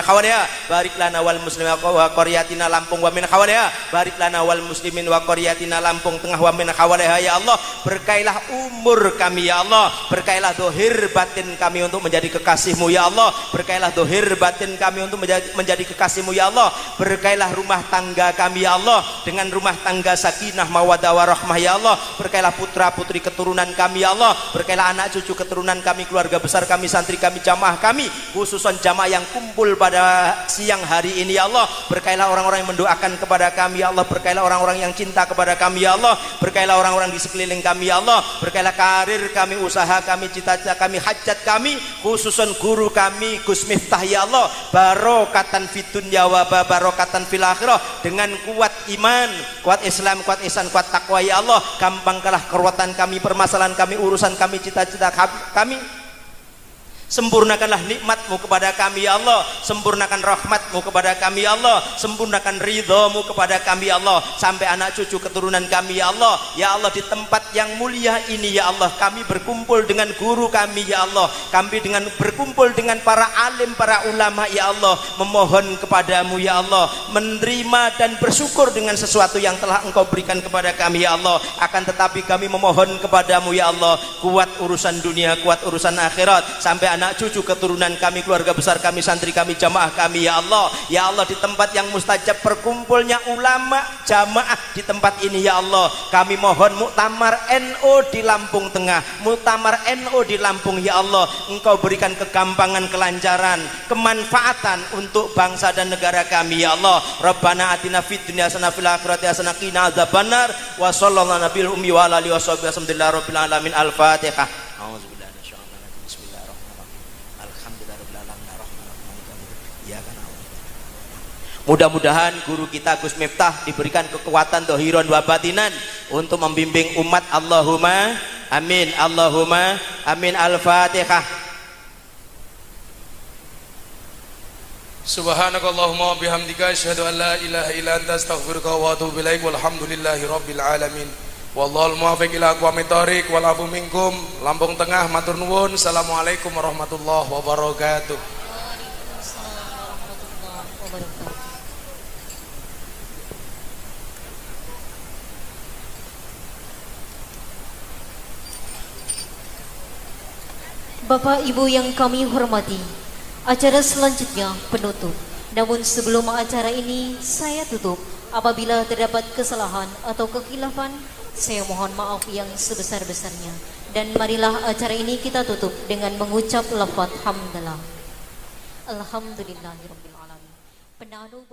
barik lana wal muslimin wa qaryatina Lampung wa min khawaliha barik lana wal muslimin wa qaryatina Lampung tengah wa min khawaliha ya Allah berkailah umur kami ya Allah. Berkailah dohir batin kami untuk menjadi kekasihmu ya Allah. Berkailah dohir batin kami untuk menjadi, menjadi kekasihmu ya Allah. Berkailah rumah tangga kami ya Allah. Dengan rumah tangga sakinah mawadah warahmah ya Allah. Berkailah putra putri keturunan kami ya Allah. Berkailah anak cucu keturunan kami keluarga besar kami santri kami jamaah kami. Khususan jamaah yang kumpul pada siang hari ini ya Allah berkailah orang-orang yang mendoakan kepada kami ya Allah berkailah orang-orang yang cinta kepada kami ya Allah berkailah orang-orang di sekeliling kami ya Allah berkailah karir kami usaha kami cita-cita kami hajat kami khususan guru kami Gus Miftah ya Allah barokatan fitun ya wa barokatan fil akhirah dengan kuat iman kuat Islam kuat ihsan kuat takwa ya Allah gampang kalah keruatan kami permasalahan kami urusan kami cita-cita kami Sempurnakanlah nikmatmu kepada kami ya Allah. Sempurnakan rahmatmu kepada kami ya Allah. Sempurnakan ridhamu kepada kami ya Allah. Sampai anak cucu keturunan kami ya Allah. Ya Allah di tempat yang mulia ini ya Allah Kami berkumpul dengan guru kami ya Allah. Kami dengan berkumpul dengan para alim, para ulama ya Allah. Memohon kepadamu ya Allah. Menerima dan bersyukur dengan sesuatu yang telah engkau berikan kepada kami ya Allah. Akan tetapi kami memohon kepadamu ya Allah. Kuat urusan dunia, kuat urusan akhirat. Sampai anak cucu keturunan kami keluarga besar kami santri kami jamaah kami ya Allah. Ya Allah di tempat yang mustajab berkumpulnya ulama jamaah di tempat ini ya Allah. Kami mohon muktamar NO di Lampung Tengah. Muktamar NO di Lampung ya Allah. Engkau berikan kegampangan kelancaran kemanfaatan untuk bangsa dan negara kami ya Allah. Rabbana atina fid dunya hasanah fil akhirati hasanah qina adzabannar. Wa sallallahu nabiyil ummi wa alihi washabihi rabbil alamin. Al-fatihah Mudah-mudahan guru kita Gus Miftah diberikan kekuatan dohiron wa batinan untuk membimbing umat Allahumma amin Allahumma amin Al-Fatihah. Subhanakallahumma bihamdika asyhadu an la ilaha illa anta astaghfiruka wa atubu ilaik. Walhamdulillahi rabbil alamin. Wallahul muwaffiq ila aqwamit thoriq. Wal afu minkum. Lampung Tengah matur nuwun. Assalamualaikum warahmatullahi wabarakatuh Bapak Ibu yang kami hormati, acara selanjutnya penutup. Namun sebelum acara ini saya tutup, apabila terdapat kesalahan atau kekilafan, saya mohon maaf yang sebesar-besarnya. Dan marilah acara ini kita tutup dengan mengucap lafaz hamdalah. Alhamdulillahirabbil alamin. Penalu